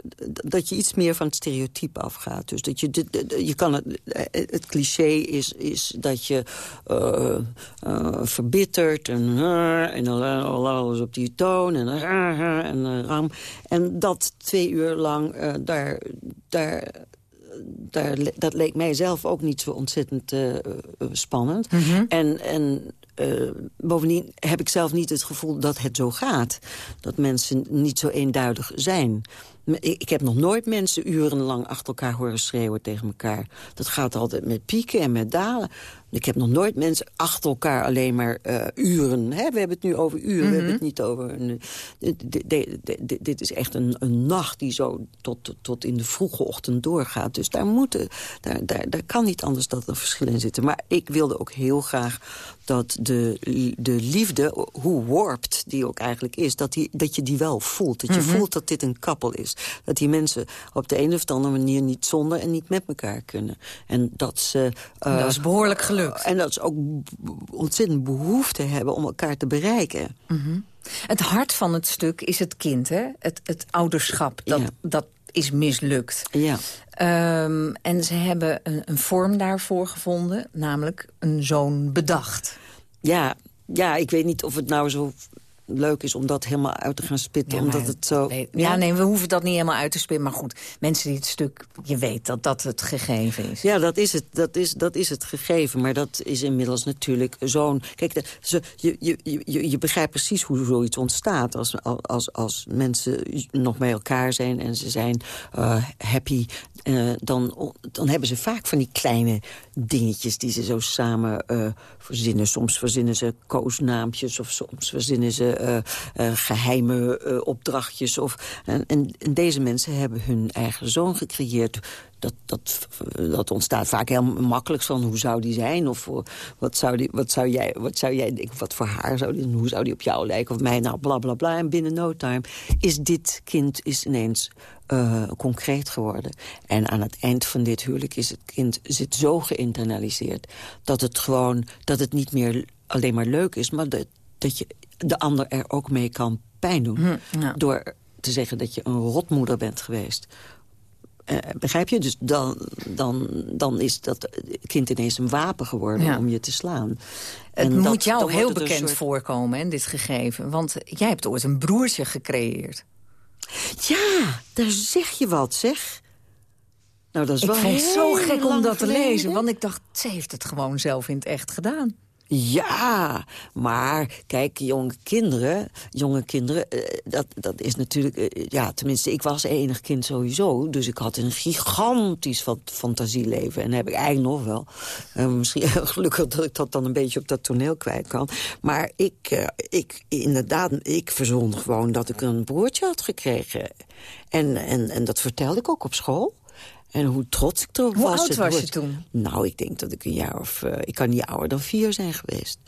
dat je iets meer van het stereotype afgaat. Dus dat je, je kan het, eh, het cliché is, is dat je eh, eh, verbittert en, eh, en dan alles op die toon en, en, ram. en dat twee uur lang daar, daar daar, dat leek mij zelf ook niet zo ontzettend eh, eh, spannend. En, en eh, bovendien heb ik zelf niet het gevoel dat het zo gaat. Dat mensen niet zo eenduidig zijn. Ik heb nog nooit mensen urenlang achter elkaar horen schreeuwen tegen elkaar. Dat gaat altijd met pieken en met dalen. Ik heb nog nooit mensen achter elkaar alleen maar eh, uren. Hè? We hebben het nu over uren, we hebben het niet over... Een, dit, dit- dit- dit is echt een, een nacht die zo tot, tot, in de vroege ochtend doorgaat. Dus daar, moeten, daar, daar, daar kan niet anders dat er verschil in zitten. Maar ik wilde ook heel graag dat de, de liefde, hoe warped die ook eigenlijk is... dat, die, dat je die wel voelt. Dat je Mhm. voelt dat dit een kappel is. Dat die mensen op de een of andere manier niet zonder en niet met elkaar kunnen. En dat ze... eh, Dat is behoorlijk gelukt. En dat ze ook ontzettend behoefte hebben om elkaar te bereiken. Mhm. Het hart van het stuk is het kind, hè? Het, het ouderschap, dat, dat is mislukt. Ja. Ehm, en ze hebben een, een vorm daarvoor gevonden, namelijk een zoon bedacht. Ja, ja, ik weet niet of het nou zo leuk is om dat helemaal uit te gaan spitten. Ja, omdat het zo... Ja, nee, we hoeven dat niet helemaal uit te spinnen. Maar goed, mensen die het stuk... Je weet dat dat het gegeven is. Ja, dat is het, dat is, dat is het gegeven. Maar dat is inmiddels natuurlijk zo'n... Kijk, de, ze, je, je, je, je begrijpt precies hoe zoiets ontstaat. Als, als, als mensen nog met elkaar zijn en ze zijn eh, happy... eh, dan, dan hebben ze vaak van die kleine dingetjes die ze zo samen eh, verzinnen. Soms verzinnen ze koosnaampjes of soms verzinnen ze eh, eh, geheime eh, opdrachtjes. Of, en, en, deze mensen hebben hun eigen zoon gecreëerd dat, dat, dat ontstaat vaak heel makkelijk van hoe zou die zijn? Of wat zou, die, wat zou, jij, wat zou jij denken? Wat voor haar zou die Hoe zou die op jou lijken? Of mij? Nou, bla bla bla. En binnen no time is dit kind is ineens concreet geworden. En aan het eind van dit huwelijk is het kind zit zo geïnternaliseerd... dat het gewoon dat het niet meer alleen maar leuk is... maar dat, dat je de ander er ook mee kan pijn doen. Hm, ja. Door te zeggen dat je een rotmoeder bent geweest. Eh, begrijp je? Dus dan, dan, dan is dat kind ineens een wapen geworden Ja. om je te slaan. Het En moet dat- jou heel bekend soort- voorkomen, hè, dit gegeven. Want jij hebt ooit een broertje gecreëerd. Ja, daar zeg je wat, zeg. Nou, dat is Ik wel vond het zo gek om dat te lezen. Want ik dacht, ze heeft het gewoon zelf in het echt gedaan. Ja, maar kijk, jonge kinderen, jonge kinderen, eh, dat, dat is natuurlijk... eh, ja, tenminste, ik was enig kind sowieso. Dus ik had een gigantisch van, fantasieleven. En heb ik eigenlijk nog wel. Eh, misschien gelukkig dat ik dat dan een beetje op dat toneel kwijt kan. Maar ik, ik inderdaad, ik verzon gewoon dat ik een broertje had gekregen. En, en, en dat vertelde ik ook op school. En hoe trots ik erop Hoe was. oud Het was je toen? Nou, ik denk dat ik een jaar of... eh, ik kan niet ouder dan vier zijn geweest.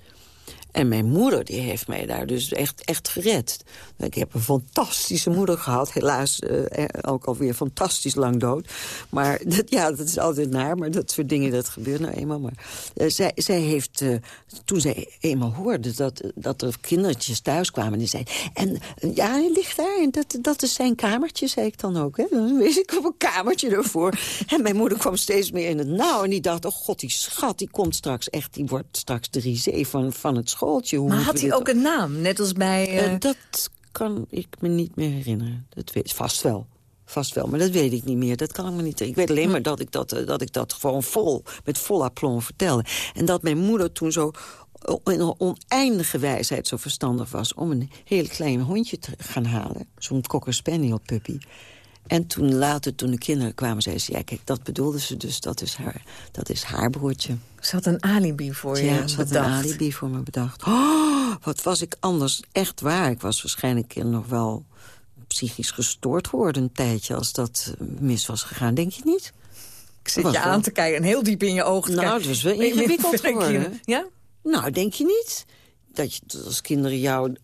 En mijn moeder die heeft mij daar dus echt, echt gered. Ik heb een fantastische moeder gehad. Helaas eh, ook alweer fantastisch lang dood. Maar dat, ja, dat is altijd naar. Maar dat soort dingen, dat gebeurt nou eenmaal. Maar eh, zij, zij heeft, eh, toen zij eenmaal hoorde dat, dat er kindertjes thuis kwamen... die zei, en eh, ja, hij ligt daar. En dat, dat is zijn kamertje, zei ik dan ook. Hè. Dan wees ik op een kamertje ervoor. En mijn moeder kwam steeds meer in het nauw. En die dacht, oh god, die schat, die komt straks echt... die wordt straks de risée van, van het schooltje. Hoe Maar had hij ook een naam? Net als bij... eh, eh, dat kan ik me niet meer herinneren. Dat weet vast wel. Vast wel, maar dat weet ik niet meer. Dat kan ik me niet. Ik weet alleen maar dat ik dat, eh, dat, ik dat gewoon vol, met vol aplomb vertelde. En dat mijn moeder toen zo in een oneindige wijsheid zo verstandig was... om een heel klein hondje te gaan halen. Zo'n cocker spaniel puppy. En toen later, toen de kinderen kwamen, zei ze... ja, kijk, dat bedoelde ze dus, dat is haar, dat is haar broertje. Ze had een alibi voor je Ja, ze had een alibi voor me bedacht. Oh, wat was ik anders echt waar. Ik was waarschijnlijk nog wel psychisch gestoord geworden een tijdje... als dat eh, mis was gegaan, denk je niet? Ik zit je aan te kijken en heel diep in je ogen te Nou, kijken. het was wel ingewikkeld geworden. Ja? Nou, denk je niet? Dat je dat als kinderen jou...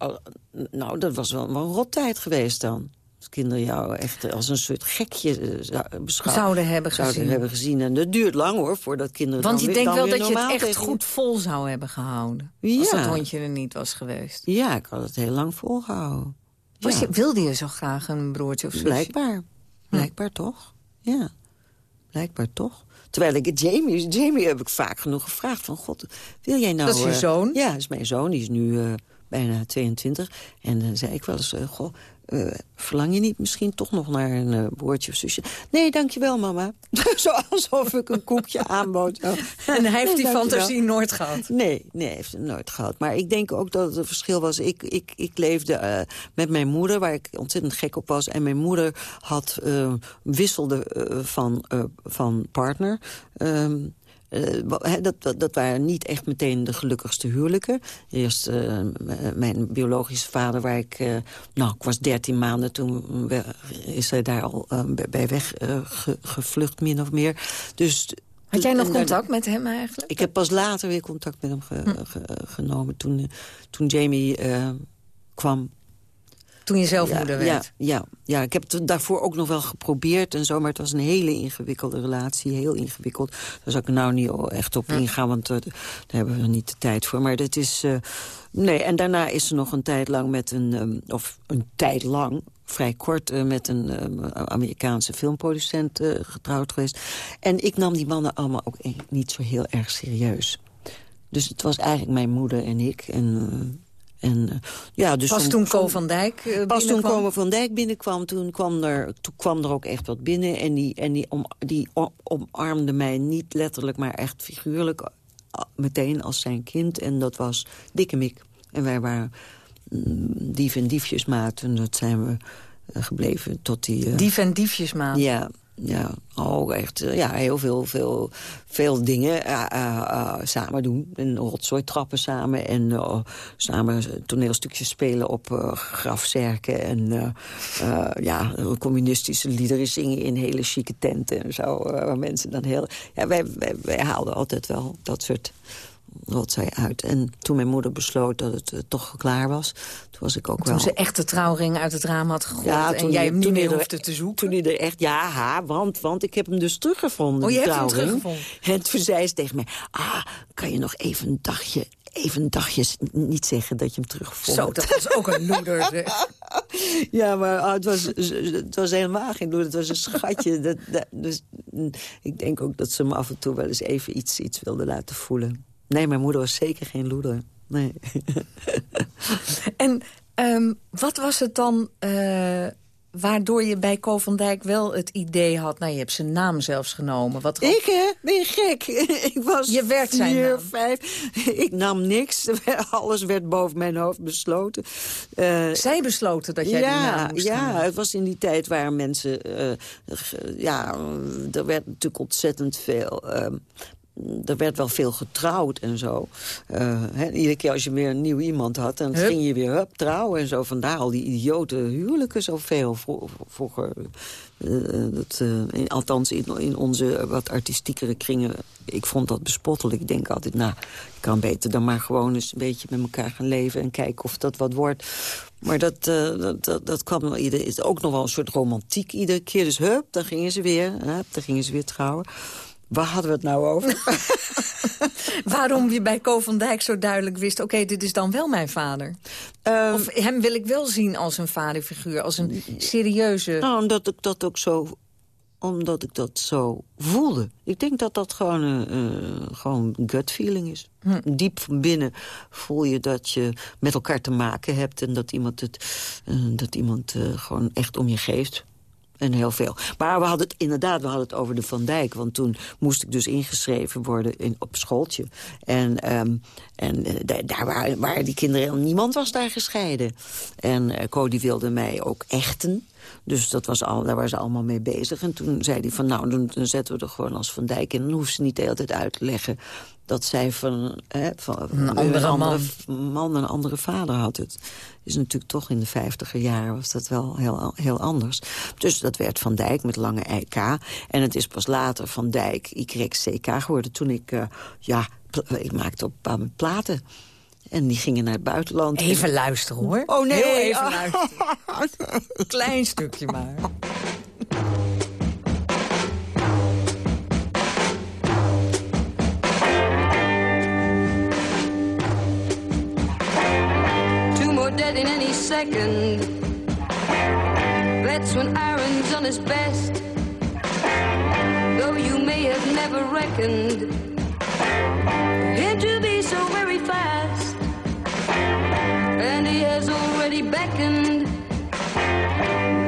Nou, dat was wel wel een rottijd geweest dan. Als kinderen jou echt als een soort gekje eh, beschouwen. Zouden hebben zouden gezien. hebben gezien. En dat duurt lang hoor, voordat kinderen Want dan je weer- denkt wel dat je het echt tegen goed vol zou hebben gehouden. Als dat hondje er niet was geweest. Ja, ik had het heel lang volgehouden. Was Ja. je, wilde je zo graag een broertje of zusje? Blijkbaar. Blijkbaar toch? Ja. Blijkbaar toch? Terwijl ik het Jamie, Jamie heb ik vaak genoeg gevraagd van... God, wil jij nou... Dat is je eh, zoon? Ja, dat is mijn zoon. Die is nu eh, bijna 22. En dan zei ik wel eens... goh, eh, verlang je niet misschien toch nog naar een eh, broertje of zusje? Nee, dankjewel, mama. Zo alsof ik een koekje aanbood. Zo. En hij heeft die fantasie nooit gehad. Nee, nee, heeft het nooit gehad. Maar ik denk ook dat het een verschil was. Ik, ik, ik leefde eh, met mijn moeder, waar ik ontzettend gek op was. En mijn moeder had, eh, wisselde van, van partner. Ehm, eh, dat, dat, dat waren niet echt meteen de gelukkigste huwelijken. Eerst eh, mijn biologische vader, waar ik... eh, nou, ik was dertien maanden, toen is hij daar al bij- weg ge- gevlucht, min of meer. Dus, Had jij nog contact met hem eigenlijk? Ik heb pas later weer contact met hem ge- Hm. ge- genomen, toen, toen Jamie kwam. Toen je zelf ja, moeder werd? Ja, ja, ik heb het daarvoor ook nog wel geprobeerd en zo... maar het was een hele ingewikkelde relatie, heel ingewikkeld. Daar zal ik er nou niet echt op ingaan, want eh, daar hebben we niet de tijd voor. Maar dat is... eh, nee, en daarna is ze nog een tijd lang met een... ehm, of een tijd lang, vrij kort, eh, met een ehm, Amerikaanse filmproducent getrouwd geweest. En ik nam die mannen allemaal ook eigenlijk niet zo heel erg serieus. Dus het was eigenlijk mijn moeder en ik. En, en, eh, ja, dus Pas toen Co van Dijk eh, Pas toen? Komen van Dijk binnenkwam, toen kwam, er, toen kwam er ook echt wat binnen. En die, en die, om, die omarmde mij niet letterlijk, maar echt figuurlijk... eh, meteen als zijn kind. En dat was dikke mik. En wij waren mm, dief en diefjesmaat. En dat zijn we gebleven tot die... eh, Dief en diefjesmaat. ja, ja, oh, echt. eh, Ja, heel veel, veel, veel dingen eh, eh, samen doen. En rotzooi trappen samen. En eh, samen toneelstukjes spelen op grafzerken. En ja, communistische liederen zingen in hele chique tenten en zo. waar mensen dan heel... Ja, wij, wij, wij haalden altijd wel dat soort rotzooi uit. En toen mijn moeder besloot dat het eh, toch klaar was... toen was ik ook Toen wel... ze echt de trouwring uit het raam had gegooid en jij hem niet toen meer hij er- hoefde te zoeken. Toen hij er echt, ja, ha, want, want ik heb hem dus teruggevonden. Oh, je hebt hem teruggevonden? En toen zei ze tegen mij, ah, kan je nog even een dagje, even een dagje niet zeggen dat je hem terugvond. Zo, dat was ook een loeder. zeg. Ja, maar ah, het, was, het was helemaal geen loer. Het was een schatje. Dat, dat- dus, mm, ik denk ook dat ze me af en toe wel eens even iets, iets wilde laten voelen. Nee, mijn moeder was zeker geen loeder. Nee. En ehm, wat was het dan eh, waardoor je bij van Dijk wel het idee had... nou, je hebt zijn naam zelfs genomen. Wat Ik, hè? Ben je gek? ik was Je werd zijn vier, naam. vijf. Ik nam niks. Alles werd boven mijn hoofd besloten. Eh, Zij besloten dat jij die ja, naam moest Ja, het was in die tijd waar mensen... eh, ja, er werd natuurlijk ontzettend veel... er werd wel veel getrouwd en zo. Eh, iedere keer als je weer een nieuw iemand had... dan Hup. ging je weer hup, trouwen en zo. Vandaar al die idiote huwelijken zoveel vro- vroeger. Eh, dat, eh, in- althans, in, in onze wat artistiekere kringen... ik vond dat bespottelijk. Ik denk altijd, nou, ik kan beter dan maar gewoon eens een beetje met elkaar gaan leven... en kijken of dat wat wordt. Maar dat, dat, dat, dat kwam wel ieder, is ook nog wel een soort romantiek iedere keer. Dus hup, dan gingen ze weer, hup, dan gingen ze weer trouwen. Waar hadden we het nou over? Waarom je bij Co van Dijk zo duidelijk wist... oké, dit is dan wel mijn vader. Ehm, of hem wil ik wel zien als een vaderfiguur. Als een serieuze... Nou, omdat ik dat ook zo omdat ik dat zo voelde. Ik denk dat dat gewoon een uh, gewoon gut feeling is. Hm. Diep van binnen voel je dat je met elkaar te maken hebt... en dat iemand, het, uh, dat iemand uh, gewoon echt om je geeft. En heel veel. Maar we hadden het inderdaad, we hadden het over de Van Dijk. Want toen moest ik dus ingeschreven worden in, op schooltje. En, um, en uh, daar waren, waren die kinderen, niemand was daar gescheiden. En uh, Cody wilde mij ook echten. Dus dat was al, daar waren ze allemaal mee bezig. En toen zei hij van, nou, dan, dan zetten we er gewoon als Van Dijk in. Dan hoeft ze niet de hele tijd uit te leggen dat zij van, hè, van een andere, een andere man. man een andere vader had. Het is natuurlijk toch in de vijftiger jaren was dat wel heel, heel anders. Dus dat werd Van Dijk met lange IK. En het is pas later Van Dijk YCK geworden. Toen ik, uh, ja, ik maakte op een paar platen. En die gingen naar het buitenland. Even luisteren, hoor. Oh, nee. Heel even oh. luisteren. Klein stukje maar. Two more dead in any second. That's when Aaron's on his best. Though you may have never reckoned him to be so very fast. And he has already beckoned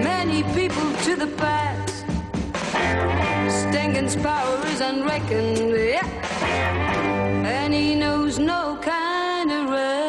many people to the past. Stengen's power is unreckoned, yeah. And he knows no kind of rest.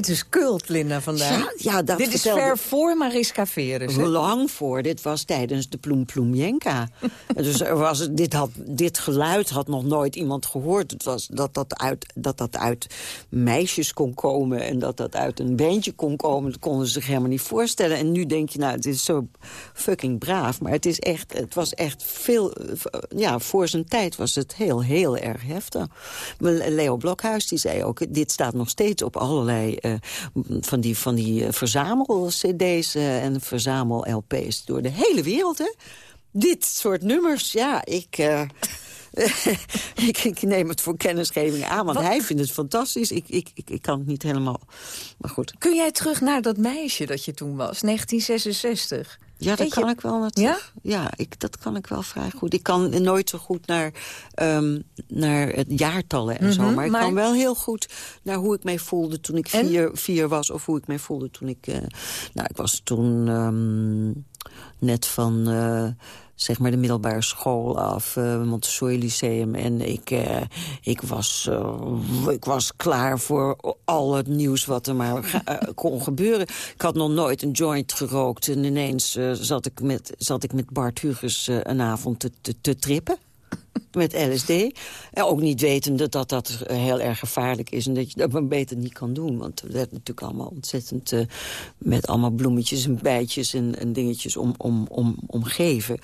Dit is cult, Linda vandaag. Ja, ja, dat dit is ver voor Mariska Veres. Lang voor. Dit was tijdens de Ploem Ploem Jenka. dus er was, dit, had, dit geluid had nog nooit iemand gehoord. Het was dat dat, uit, dat dat uit meisjes kon komen... en dat dat uit een bandje kon komen. Dat konden ze zich helemaal niet voorstellen. En nu denk je, nou, het is zo fucking braaf. Maar het, is echt, het was echt veel... eh, Ja, voor zijn tijd was het heel, heel erg heftig. Leo Blokhuis die zei ook... dit staat nog steeds op allerlei eh, van die, van die eh, verzamel-cd's eh, en verzamel-LP's door de hele wereld, hè? Dit soort nummers, ja, ik... ik, ik neem het voor kennisgeving aan, want Wat? hij vindt het fantastisch. Ik, ik, ik, ik kan het niet helemaal... Maar goed. Kun jij terug naar dat meisje dat je toen was, 1966? Ja, dat kan ik wel natuurlijk. Ja, ik, dat kan ik wel vrij goed. Ik kan nooit zo goed naar, ehm, naar het jaartallen en zo. Mhm, Maar ik maar- kan wel heel goed naar hoe ik me voelde toen ik En? vier, vier was. Of hoe ik me voelde toen ik... eh, nou, ik was toen ehm, net van... eh, zeg maar de middelbare school af, eh, Montessori Lyceum. En ik, eh, ik, was, eh, ik was klaar voor al het nieuws wat er maar kon gebeuren. Ik had nog nooit een joint gerookt. En ineens zat, ik met, zat ik met Bart Hugers eh, een avond te, te, te trippen. Met LSD. En ook niet wetende dat dat heel erg gevaarlijk is. En dat je dat maar beter niet kan doen. Want er werd natuurlijk allemaal ontzettend... eh, met allemaal bloemetjes en bijtjes en, en dingetjes om, om, om, omgeven.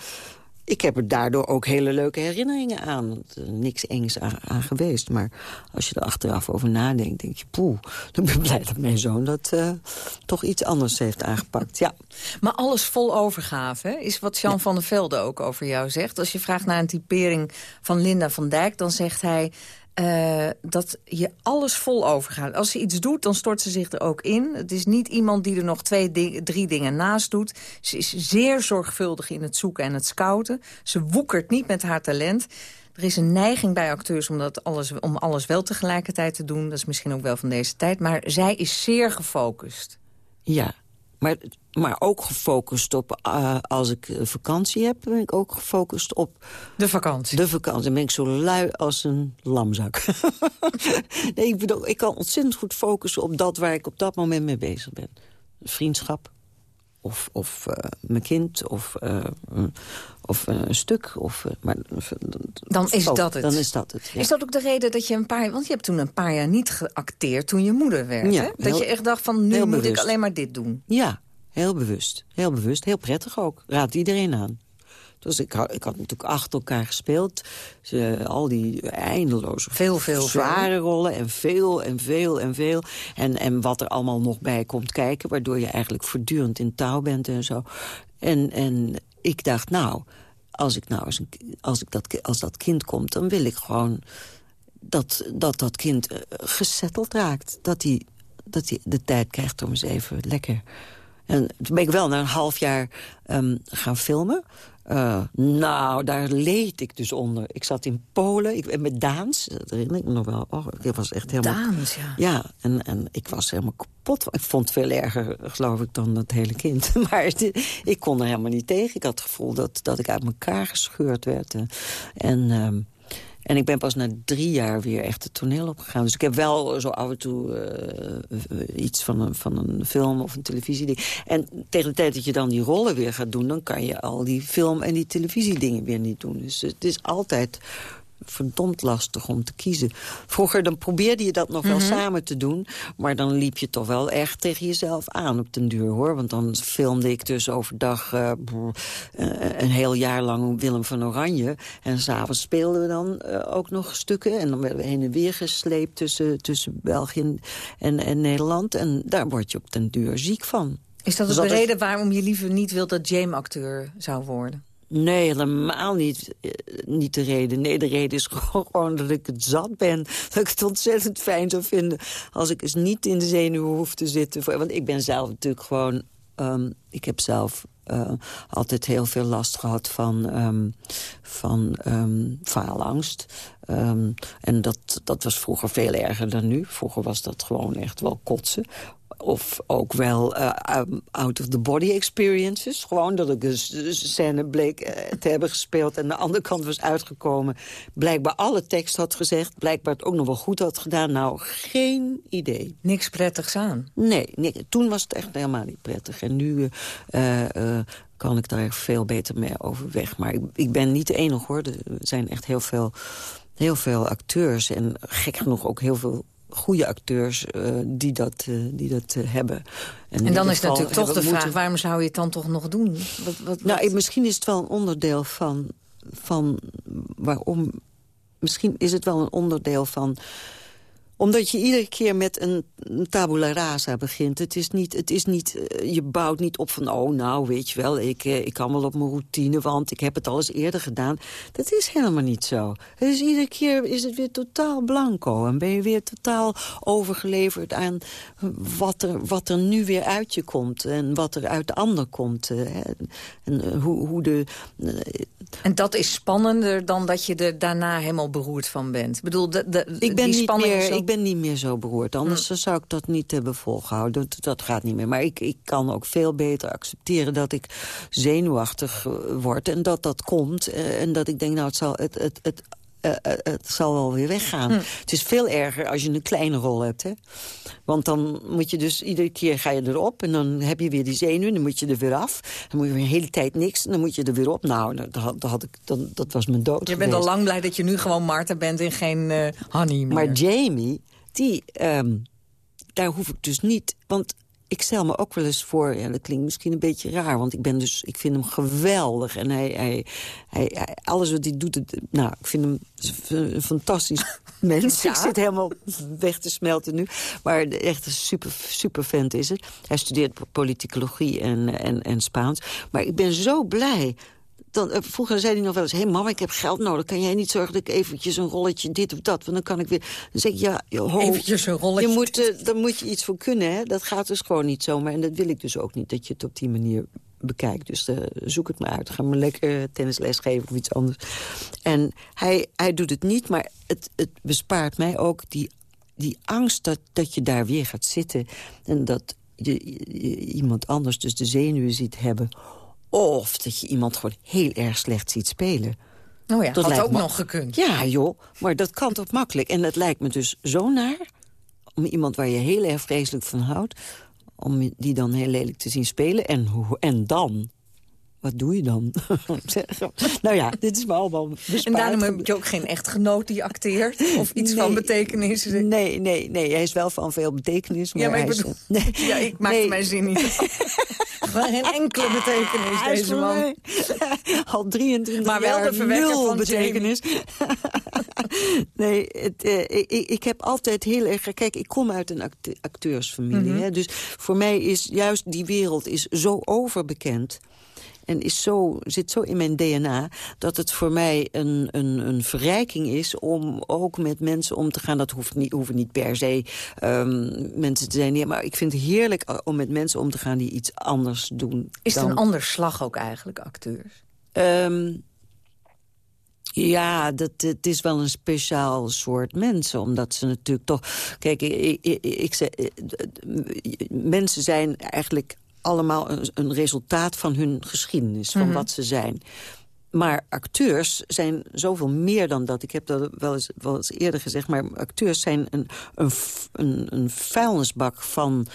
Ik heb er daardoor ook hele leuke herinneringen aan. Want, eh, niks engs aan, aan geweest. Maar als je er achteraf over nadenkt, denk je... poeh, dan ben ik blij dat mijn zoon dat eh, toch iets anders heeft aangepakt. Ja. Maar alles vol overgave hè, is wat Jean van der Velde ook over jou zegt. Als je vraagt naar een typering van Linda van Dijk... dan zegt hij eh, dat je alles vol overgaat. Als ze iets doet, dan stort ze zich er ook in. Het is niet iemand die er nog twee, drie dingen naast doet. Ze is zeer zorgvuldig in het zoeken en het scouten. Ze woekert niet met haar talent. Er is een neiging bij acteurs om, dat alles, om alles wel tegelijkertijd te doen. Dat is misschien ook wel van deze tijd. Maar zij is zeer gefocust. Ja, maar, maar ook gefocust op... eh, als ik vakantie heb, ben ik ook gefocust op... De vakantie? De vakantie. Dan ben ik zo lui als een lamzak. nee, ik, bedoel, ik kan ontzettend goed focussen op dat waar ik op dat moment mee bezig ben. Vriendschap, of, of eh, mijn kind, of, eh, mm, of eh, een stuk. Of, maar, Dan is dat het. Dan is dat het, ja. Is dat ook de reden dat je een paar... Want je hebt toen een paar jaar niet geacteerd toen je moeder werd, Ja, hè? Dat heel- je echt dacht van, nu moet ik alleen maar dit doen. Ja, heel bewust. Heel bewust. Heel prettig ook. Raad iedereen aan. Dus ik, had- ik had natuurlijk achter elkaar gespeeld. Ze, al die eindeloze Veel, veel, zware rollen. En veel en veel en veel. En, en wat er allemaal nog bij komt kijken. Waardoor je eigenlijk voortdurend in touw bent en zo. En, en ik dacht, nou, als, ik nou eens een, als, ik dat, als dat kind komt... dan wil ik gewoon dat dat, dat kind eh, gesetteld raakt. Dat hij dat hij de tijd krijgt om eens even lekker... En toen ben ik wel na een half jaar ehm, gaan filmen. Eh, nou, daar leed ik dus onder. Ik zat in Polen, ik, met Daans, dat herinner ik me nog wel. Oh, ik was echt helemaal... Daans, ja. Ja, en, en ik was helemaal kapot. Ik vond het veel erger, geloof ik, dan dat hele kind. Maar het- ik kon er helemaal niet tegen. Ik had het gevoel dat, dat ik uit elkaar gescheurd werd. eh. En... ehm, en ik ben pas na drie jaar weer echt het toneel opgegaan. Dus ik heb wel zo af en toe eh, iets van een, van een film of een televisieding. En tegen de tijd dat je dan die rollen weer gaat doen... dan kan je al die film- en die televisiedingen weer niet doen. Dus het is altijd verdomd lastig om te kiezen. Vroeger dan probeerde je dat nog wel Mhm. samen te doen... maar dan liep je toch wel echt tegen jezelf aan op den duur, hoor. Want dan filmde ik dus overdag eh, eh, een heel jaar lang Willem van Oranje. En s'avonds speelden we dan eh, ook nog stukken. En dan werden we heen en weer gesleept tussen, tussen België en, en Nederland. En daar word je op den duur ziek van. Is dat Dus de reden waarom je liever niet wilt dat James-acteur zou worden? Nee, helemaal niet, eh, niet de reden. Nee, de reden is gewoon, dat ik het zat ben. Dat ik het ontzettend fijn zou vinden als ik eens niet in de zenuwen hoef te zitten. Want ik ben zelf natuurlijk gewoon... ehm, ik heb zelf eh, altijd heel veel last gehad van, ehm, van ehm, faalangst. En dat, dat was vroeger veel erger dan nu. Vroeger was dat gewoon echt wel kotsen. Of ook wel eh, um, out-of-the-body experiences. Gewoon dat ik een scène bleek eh, te hebben gespeeld... en de andere kant was uitgekomen. Blijkbaar alle tekst had gezegd. Blijkbaar het ook nog wel goed had gedaan. Nou, geen idee. Niks prettigs aan? Nee, nee toen was het echt helemaal niet prettig. En nu eh, kan ik daar veel beter mee overweg. Maar ik, ik ben niet de enige, hoor. Er zijn echt heel veel, heel veel acteurs. En gek genoeg ook heel veel goede acteurs eh, die dat, eh, die dat eh, hebben. En, dan is natuurlijk toch de vraag... waarom zou je het dan toch nog doen? Wat, wat, nou, wat- misschien is het wel een onderdeel van, van waarom... Misschien is het wel een onderdeel van omdat je iedere keer met een tabula rasa begint. Het is niet, het is niet, eh, je bouwt niet op van, oh nou, weet je wel, ik, eh, ik kan wel op mijn routine, want ik heb het al eens eerder gedaan. Dat is helemaal niet zo. Dus iedere keer is het weer totaal blanco. En ben je weer totaal overgeleverd aan wat er, wat er nu weer uit je komt. En wat er uit de ander komt. eh. En eh, hoe, hoe de... En dat is spannender dan dat je er daarna helemaal beroerd van bent. Ik bedoel, de, de, ik ben, die niet spanning meer, ik ben niet meer zo beroerd. Anders zou ik dat niet hebben volgehouden. Dat, dat gaat niet meer. Maar ik, ik kan ook veel beter accepteren dat ik zenuwachtig eh, word. En dat dat komt. eh, en dat ik denk, nou, het zal, het, het, het, eh, eh, het zal wel weer weggaan. Hm. Het is veel erger als je een kleine rol hebt. Hè? Want dan moet je dus iedere keer ga je erop. En dan heb je weer die zenuwen. Dan moet je er weer af. Dan moet je weer een hele tijd niks. En dan moet je er weer op. Nou, dat, had, dat, had ik, dan, dat was mijn dood Je bent al lang blij dat je nu gewoon Marta bent en geen eh Honey meer. Maar Jamie, die, ehm, daar hoef ik dus niet... Want ik stel me ook wel eens voor... Ja, dat klinkt misschien een beetje raar, want ik, ben dus, ik vind hem geweldig. En hij, hij, hij, hij- alles wat hij doet... Het, nou, ik vind hem een fantastisch mens. Ja. Ik zit helemaal weg te smelten nu. Maar echt een super, super vent is het. Hij studeert politicologie en, en, en Spaans. Maar ik ben zo blij dan, eh, vroeger zei hij nog wel eens... hé hey mama, ik heb geld nodig. Kan jij niet zorgen dat ik eventjes een rolletje dit of dat... want dan kan ik weer... Dan zeg ik, ja, ho, Eventjes een rolletje Je moet, eh, daar moet je iets voor kunnen, hè. Dat gaat dus gewoon niet zomaar. En dat wil ik dus ook niet, dat je het op die manier bekijkt. Dus eh, zoek het maar uit. Ga me lekker tennisles geven of iets anders. En hij, hij doet het niet, maar het, het bespaart mij ook die, die angst... Dat, dat je daar weer gaat zitten en dat je, je- iemand anders dus de zenuwen ziet hebben... Of dat je iemand gewoon heel erg slecht ziet spelen. Oh ja, had lijkt ook nog gekund. Ja, joh, maar dat kan toch makkelijk. En het lijkt me dus zo naar om iemand waar je heel erg vreselijk van houdt... om die dan heel lelijk te zien spelen. En, hoe- en dan? Wat doe je dan? nou ja, dit is me allemaal bespaard. En daarom heb je ook geen echtgenoot die acteert? Of iets van betekenis? Nee, nee, nee, hij is wel van veel betekenis. Maar Ja, maar ik is- bedoel... nee. Ja, ik maak Nee. mijn zin niet geen enkele betekenis, deze man. Al 23 Maar wel jaar de verwekker nul van betekenis. nee, het, eh, ik, heb altijd heel erg... Kijk, ik kom uit een act- acteursfamilie. Mhm. hè, dus voor mij is juist die wereld is zo overbekend... En is zo, zit zo in mijn DNA dat het voor mij een, een, een verrijking is... om ook met mensen om te gaan. Dat hoeft niet, hoeven niet per se ehm, mensen te zijn. Maar ik vind het heerlijk eh, om met mensen om te gaan die iets anders doen. Is het dan- een ander slag ook eigenlijk, acteurs? Ehm, ja, dat, het is wel een speciaal soort mensen. Omdat ze natuurlijk toch... Kijk, ik, ik, ik zeg, eh, mensen zijn eigenlijk allemaal een, een resultaat van hun geschiedenis. Van Mhm. wat ze zijn. Maar acteurs zijn zoveel meer dan dat. Ik heb dat wel eens, wel eens eerder gezegd. Maar acteurs zijn een, een, een, een vuilnisbak van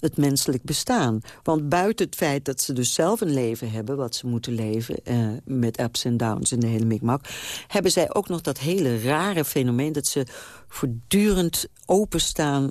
het menselijk bestaan. Want buiten het feit dat ze dus zelf een leven hebben... wat ze moeten leven, eh, met ups en downs en de hele mikmak... hebben zij ook nog dat hele rare fenomeen... dat ze voortdurend openstaan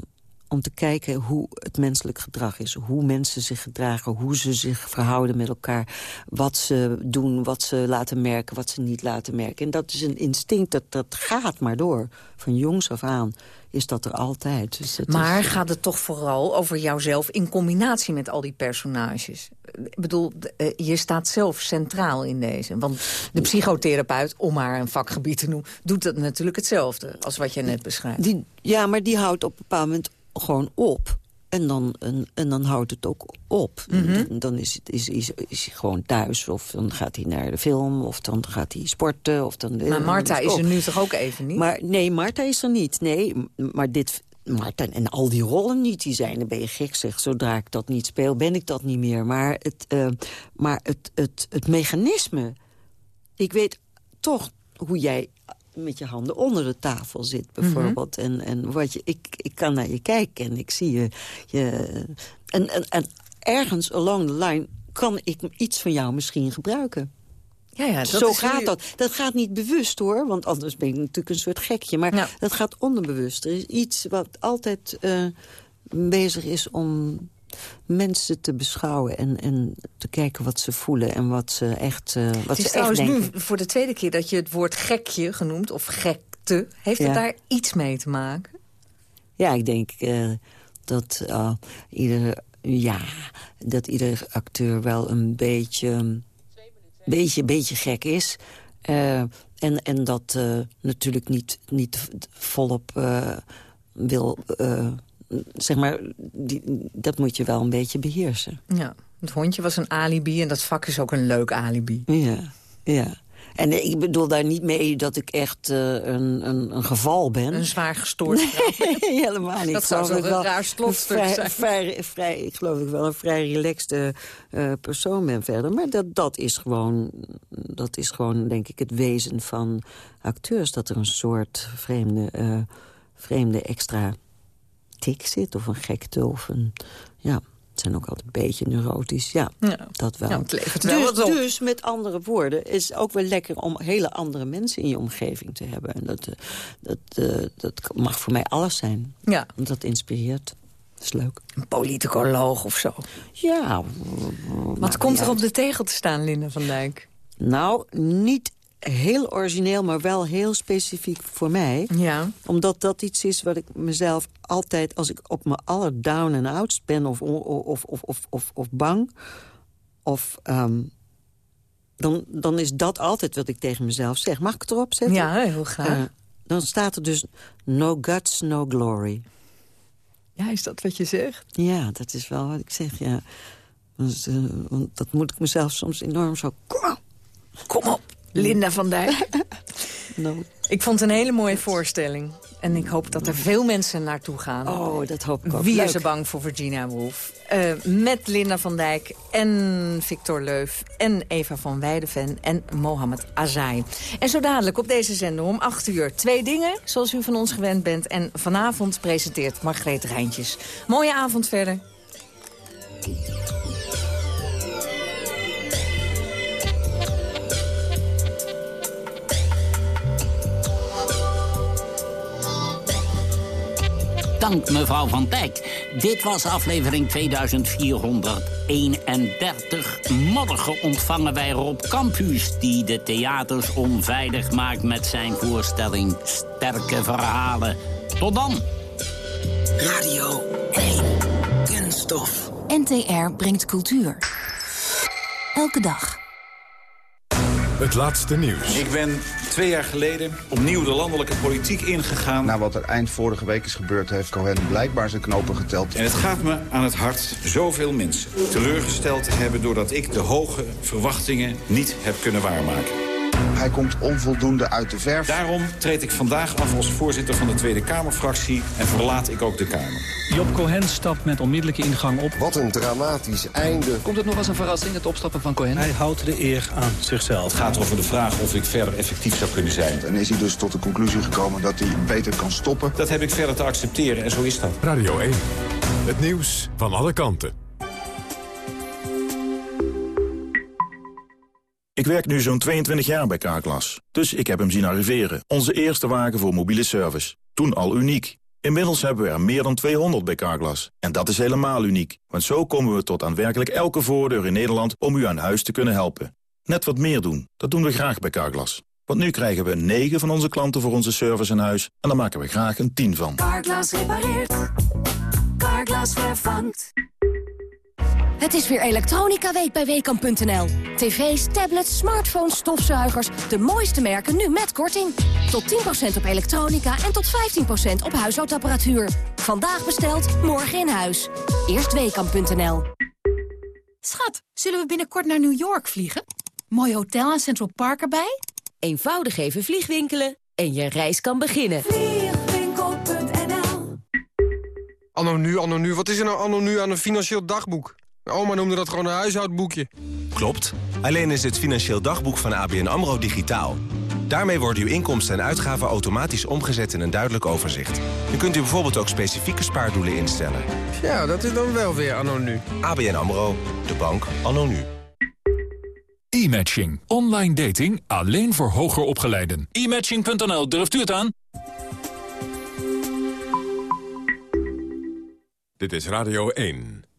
om te kijken hoe het menselijk gedrag is. Hoe mensen zich gedragen, hoe ze zich verhouden met elkaar. Wat ze doen, wat ze laten merken, wat ze niet laten merken. En dat is een instinct, dat, dat gaat maar door. Van jongs af aan is dat er altijd. Dus dat Maar is- gaat het toch vooral over jouzelf in combinatie met al die personages? Ik bedoel, eh, je staat zelf centraal in deze. Want de psychotherapeut, om maar een vakgebied te noemen... doet dat natuurlijk hetzelfde als wat je net beschrijft. Die, ja, maar die houdt op een bepaald moment gewoon op. En dan, en, en dan houdt het ook op. Mhm. Dan, dan is, het, is, is, is hij gewoon thuis. Of dan gaat hij naar de film. Of dan gaat hij sporten. Of dan, Maar Marta is er nu toch ook even niet? Maar nee, Marta is er niet. Nee, maar dit... Marta en al die rollen niet, die zijn, dan ben je gek zeg. Zodra ik dat niet speel, ben ik dat niet meer. Maar het, eh, maar het, het, het mechanisme... Ik weet toch hoe jij met je handen onder de tafel zit, bijvoorbeeld. en, en wat je, ik, ik kan naar je kijken en ik zie je... je en, en, en ergens along the line kan ik iets van jou misschien gebruiken. Ja, ja, dat Zo gaat dat. Dat gaat niet bewust hoor, want anders ben ik natuurlijk een soort gekje. Maar dat gaat onderbewust. Er is iets wat altijd eh, bezig is om mensen te beschouwen... En, en te kijken wat ze voelen en wat ze echt, eh, wat Het ze is echt trouwens denken. nu voor de tweede keer dat je het woord gekje genoemd, of gekte. Heeft Ja. het daar iets mee te maken? Ja, ik denk eh, dat uh, ieder, ja, dat ieder acteur wel een beetje, beetje, beetje gek is. Uh, en, en dat uh, natuurlijk niet, niet volop uh, wil... zeg maar, die, dat moet je wel een beetje beheersen. Ja, het hondje was een alibi en dat vak is ook een leuk alibi. Ja, ja. En ik bedoel daar niet mee dat ik echt uh, een, een, een geval ben. Een zwaar gestoord Nee, helemaal niet. Dat zou ik wel raar slotstuk vrij, zijn. Vrij, vrij, ik geloof ik wel een vrij relaxte uh, persoon ben verder. Maar dat, dat, is gewoon, dat is gewoon, denk ik, het wezen van acteurs. Dat er een soort vreemde, uh, vreemde extra tik zit. Of een gekte. Of een, ja, het zijn ook altijd een beetje neurotisch. Ja, ja. dat wel. Ja, het levert wel dus, wat op. dus met andere woorden, is het ook wel lekker om hele andere mensen in je omgeving te hebben. En dat, uh, dat, uh, dat mag voor mij alles zijn. Ja. Want dat inspireert. Dat is leuk. Een politicoloog of zo. Ja. Wat komt er op de tegel te staan, Linda van Dijk? Nou, niet heel origineel, maar wel heel specifiek voor mij. Ja. Omdat dat iets is wat ik mezelf altijd... als ik op mijn aller down en outs ben of, of, of, of, of, of bang... of um, dan, dan is dat altijd wat ik tegen mezelf zeg. Mag ik het erop zetten? Ja, heel graag. Uh, dan staat er dus no guts, no glory. Ja, is dat wat je zegt? Ja, dat is wel wat ik zeg, ja. Dus, uh, want dat moet ik mezelf soms enorm zo... Kom op! Kom op! Linda van Dijk. no. Ik vond het een hele mooie voorstelling. En ik hoop dat er veel mensen naartoe gaan. Oh, dat hoop ik ook. Wie is er bang voor Virginia Woolf? Uh, met Linda van Dijk en Victor Leuf en Eva van Weideven en Mohamed Azai. En zo dadelijk op deze zender om 8 uur twee dingen, zoals u van ons gewend bent. En vanavond presenteert Margreet Rijntjes. Mooie avond verder. Dank mevrouw Van Dijk. Dit was aflevering 2431. Morgen ontvangen wij Rob Campus... die de theaters onveilig maakt met zijn voorstelling Sterke Verhalen. Tot dan. Radio 1. Kunststof. NTR brengt cultuur. Elke dag. Het laatste nieuws. Ik ben twee jaar geleden opnieuw de landelijke politiek ingegaan. Na wat er eind vorige week is gebeurd... heeft Cohen blijkbaar zijn knopen geteld. En het gaat me aan het hart zoveel mensen teleurgesteld te hebben... doordat ik de hoge verwachtingen niet heb kunnen waarmaken. Hij komt onvoldoende uit de verf. Daarom treed ik vandaag af als voorzitter van de Tweede Kamerfractie... en verlaat ik ook de Kamer. Job Cohen stapt met onmiddellijke ingang op. Wat een dramatisch einde. Komt het nog als een verrassing, het opstappen van Cohen? Hij houdt de eer aan zichzelf. Het gaat over de vraag of ik verder effectief zou kunnen zijn. En is hij dus tot de conclusie gekomen dat hij beter kan stoppen? Dat heb ik verder te accepteren en zo is dat. Radio 1. Het nieuws van alle kanten. Ik werk nu zo'n 22 jaar bij Carglass, dus ik heb hem zien arriveren. Onze eerste wagen voor mobiele service. Toen al uniek. Inmiddels hebben we er meer dan 200 bij Carglass. En dat is helemaal uniek, want zo komen we tot aan werkelijk elke voordeur in Nederland om u aan huis te kunnen helpen. Net wat meer doen, dat doen we graag bij Carglass. Want nu krijgen we 9 van onze klanten voor onze service aan huis en daar maken we graag een 10 van. Carglass repareert. Carglass vervangt. Het is weer elektronica week bij Weekamp.nl. TV's, tablets, smartphones, stofzuigers. De mooiste merken nu met korting. Tot 10% op elektronica en tot 15% op huishoudapparatuur. Vandaag besteld, morgen in huis. Eerst Weekamp.nl. Schat, zullen we binnenkort naar New York vliegen? Mooi hotel en Central Park erbij? Eenvoudig even vliegwinkelen en je reis kan beginnen. Vliegwinkel.nl Anno nu, anno nu. Wat is er nou anno nu aan een financieel dagboek? Oma noemde dat gewoon een huishoudboekje. Klopt. Alleen is het financieel dagboek van ABN AMRO digitaal. Daarmee worden uw inkomsten en uitgaven automatisch omgezet in een duidelijk overzicht. U kunt u bijvoorbeeld ook specifieke spaardoelen instellen. Ja, dat is dan wel weer anno nu. ABN AMRO, de bank anno nu. E-matching. Online dating alleen voor hoger opgeleiden. E-matching.nl, durft u het aan? Dit is Radio 1.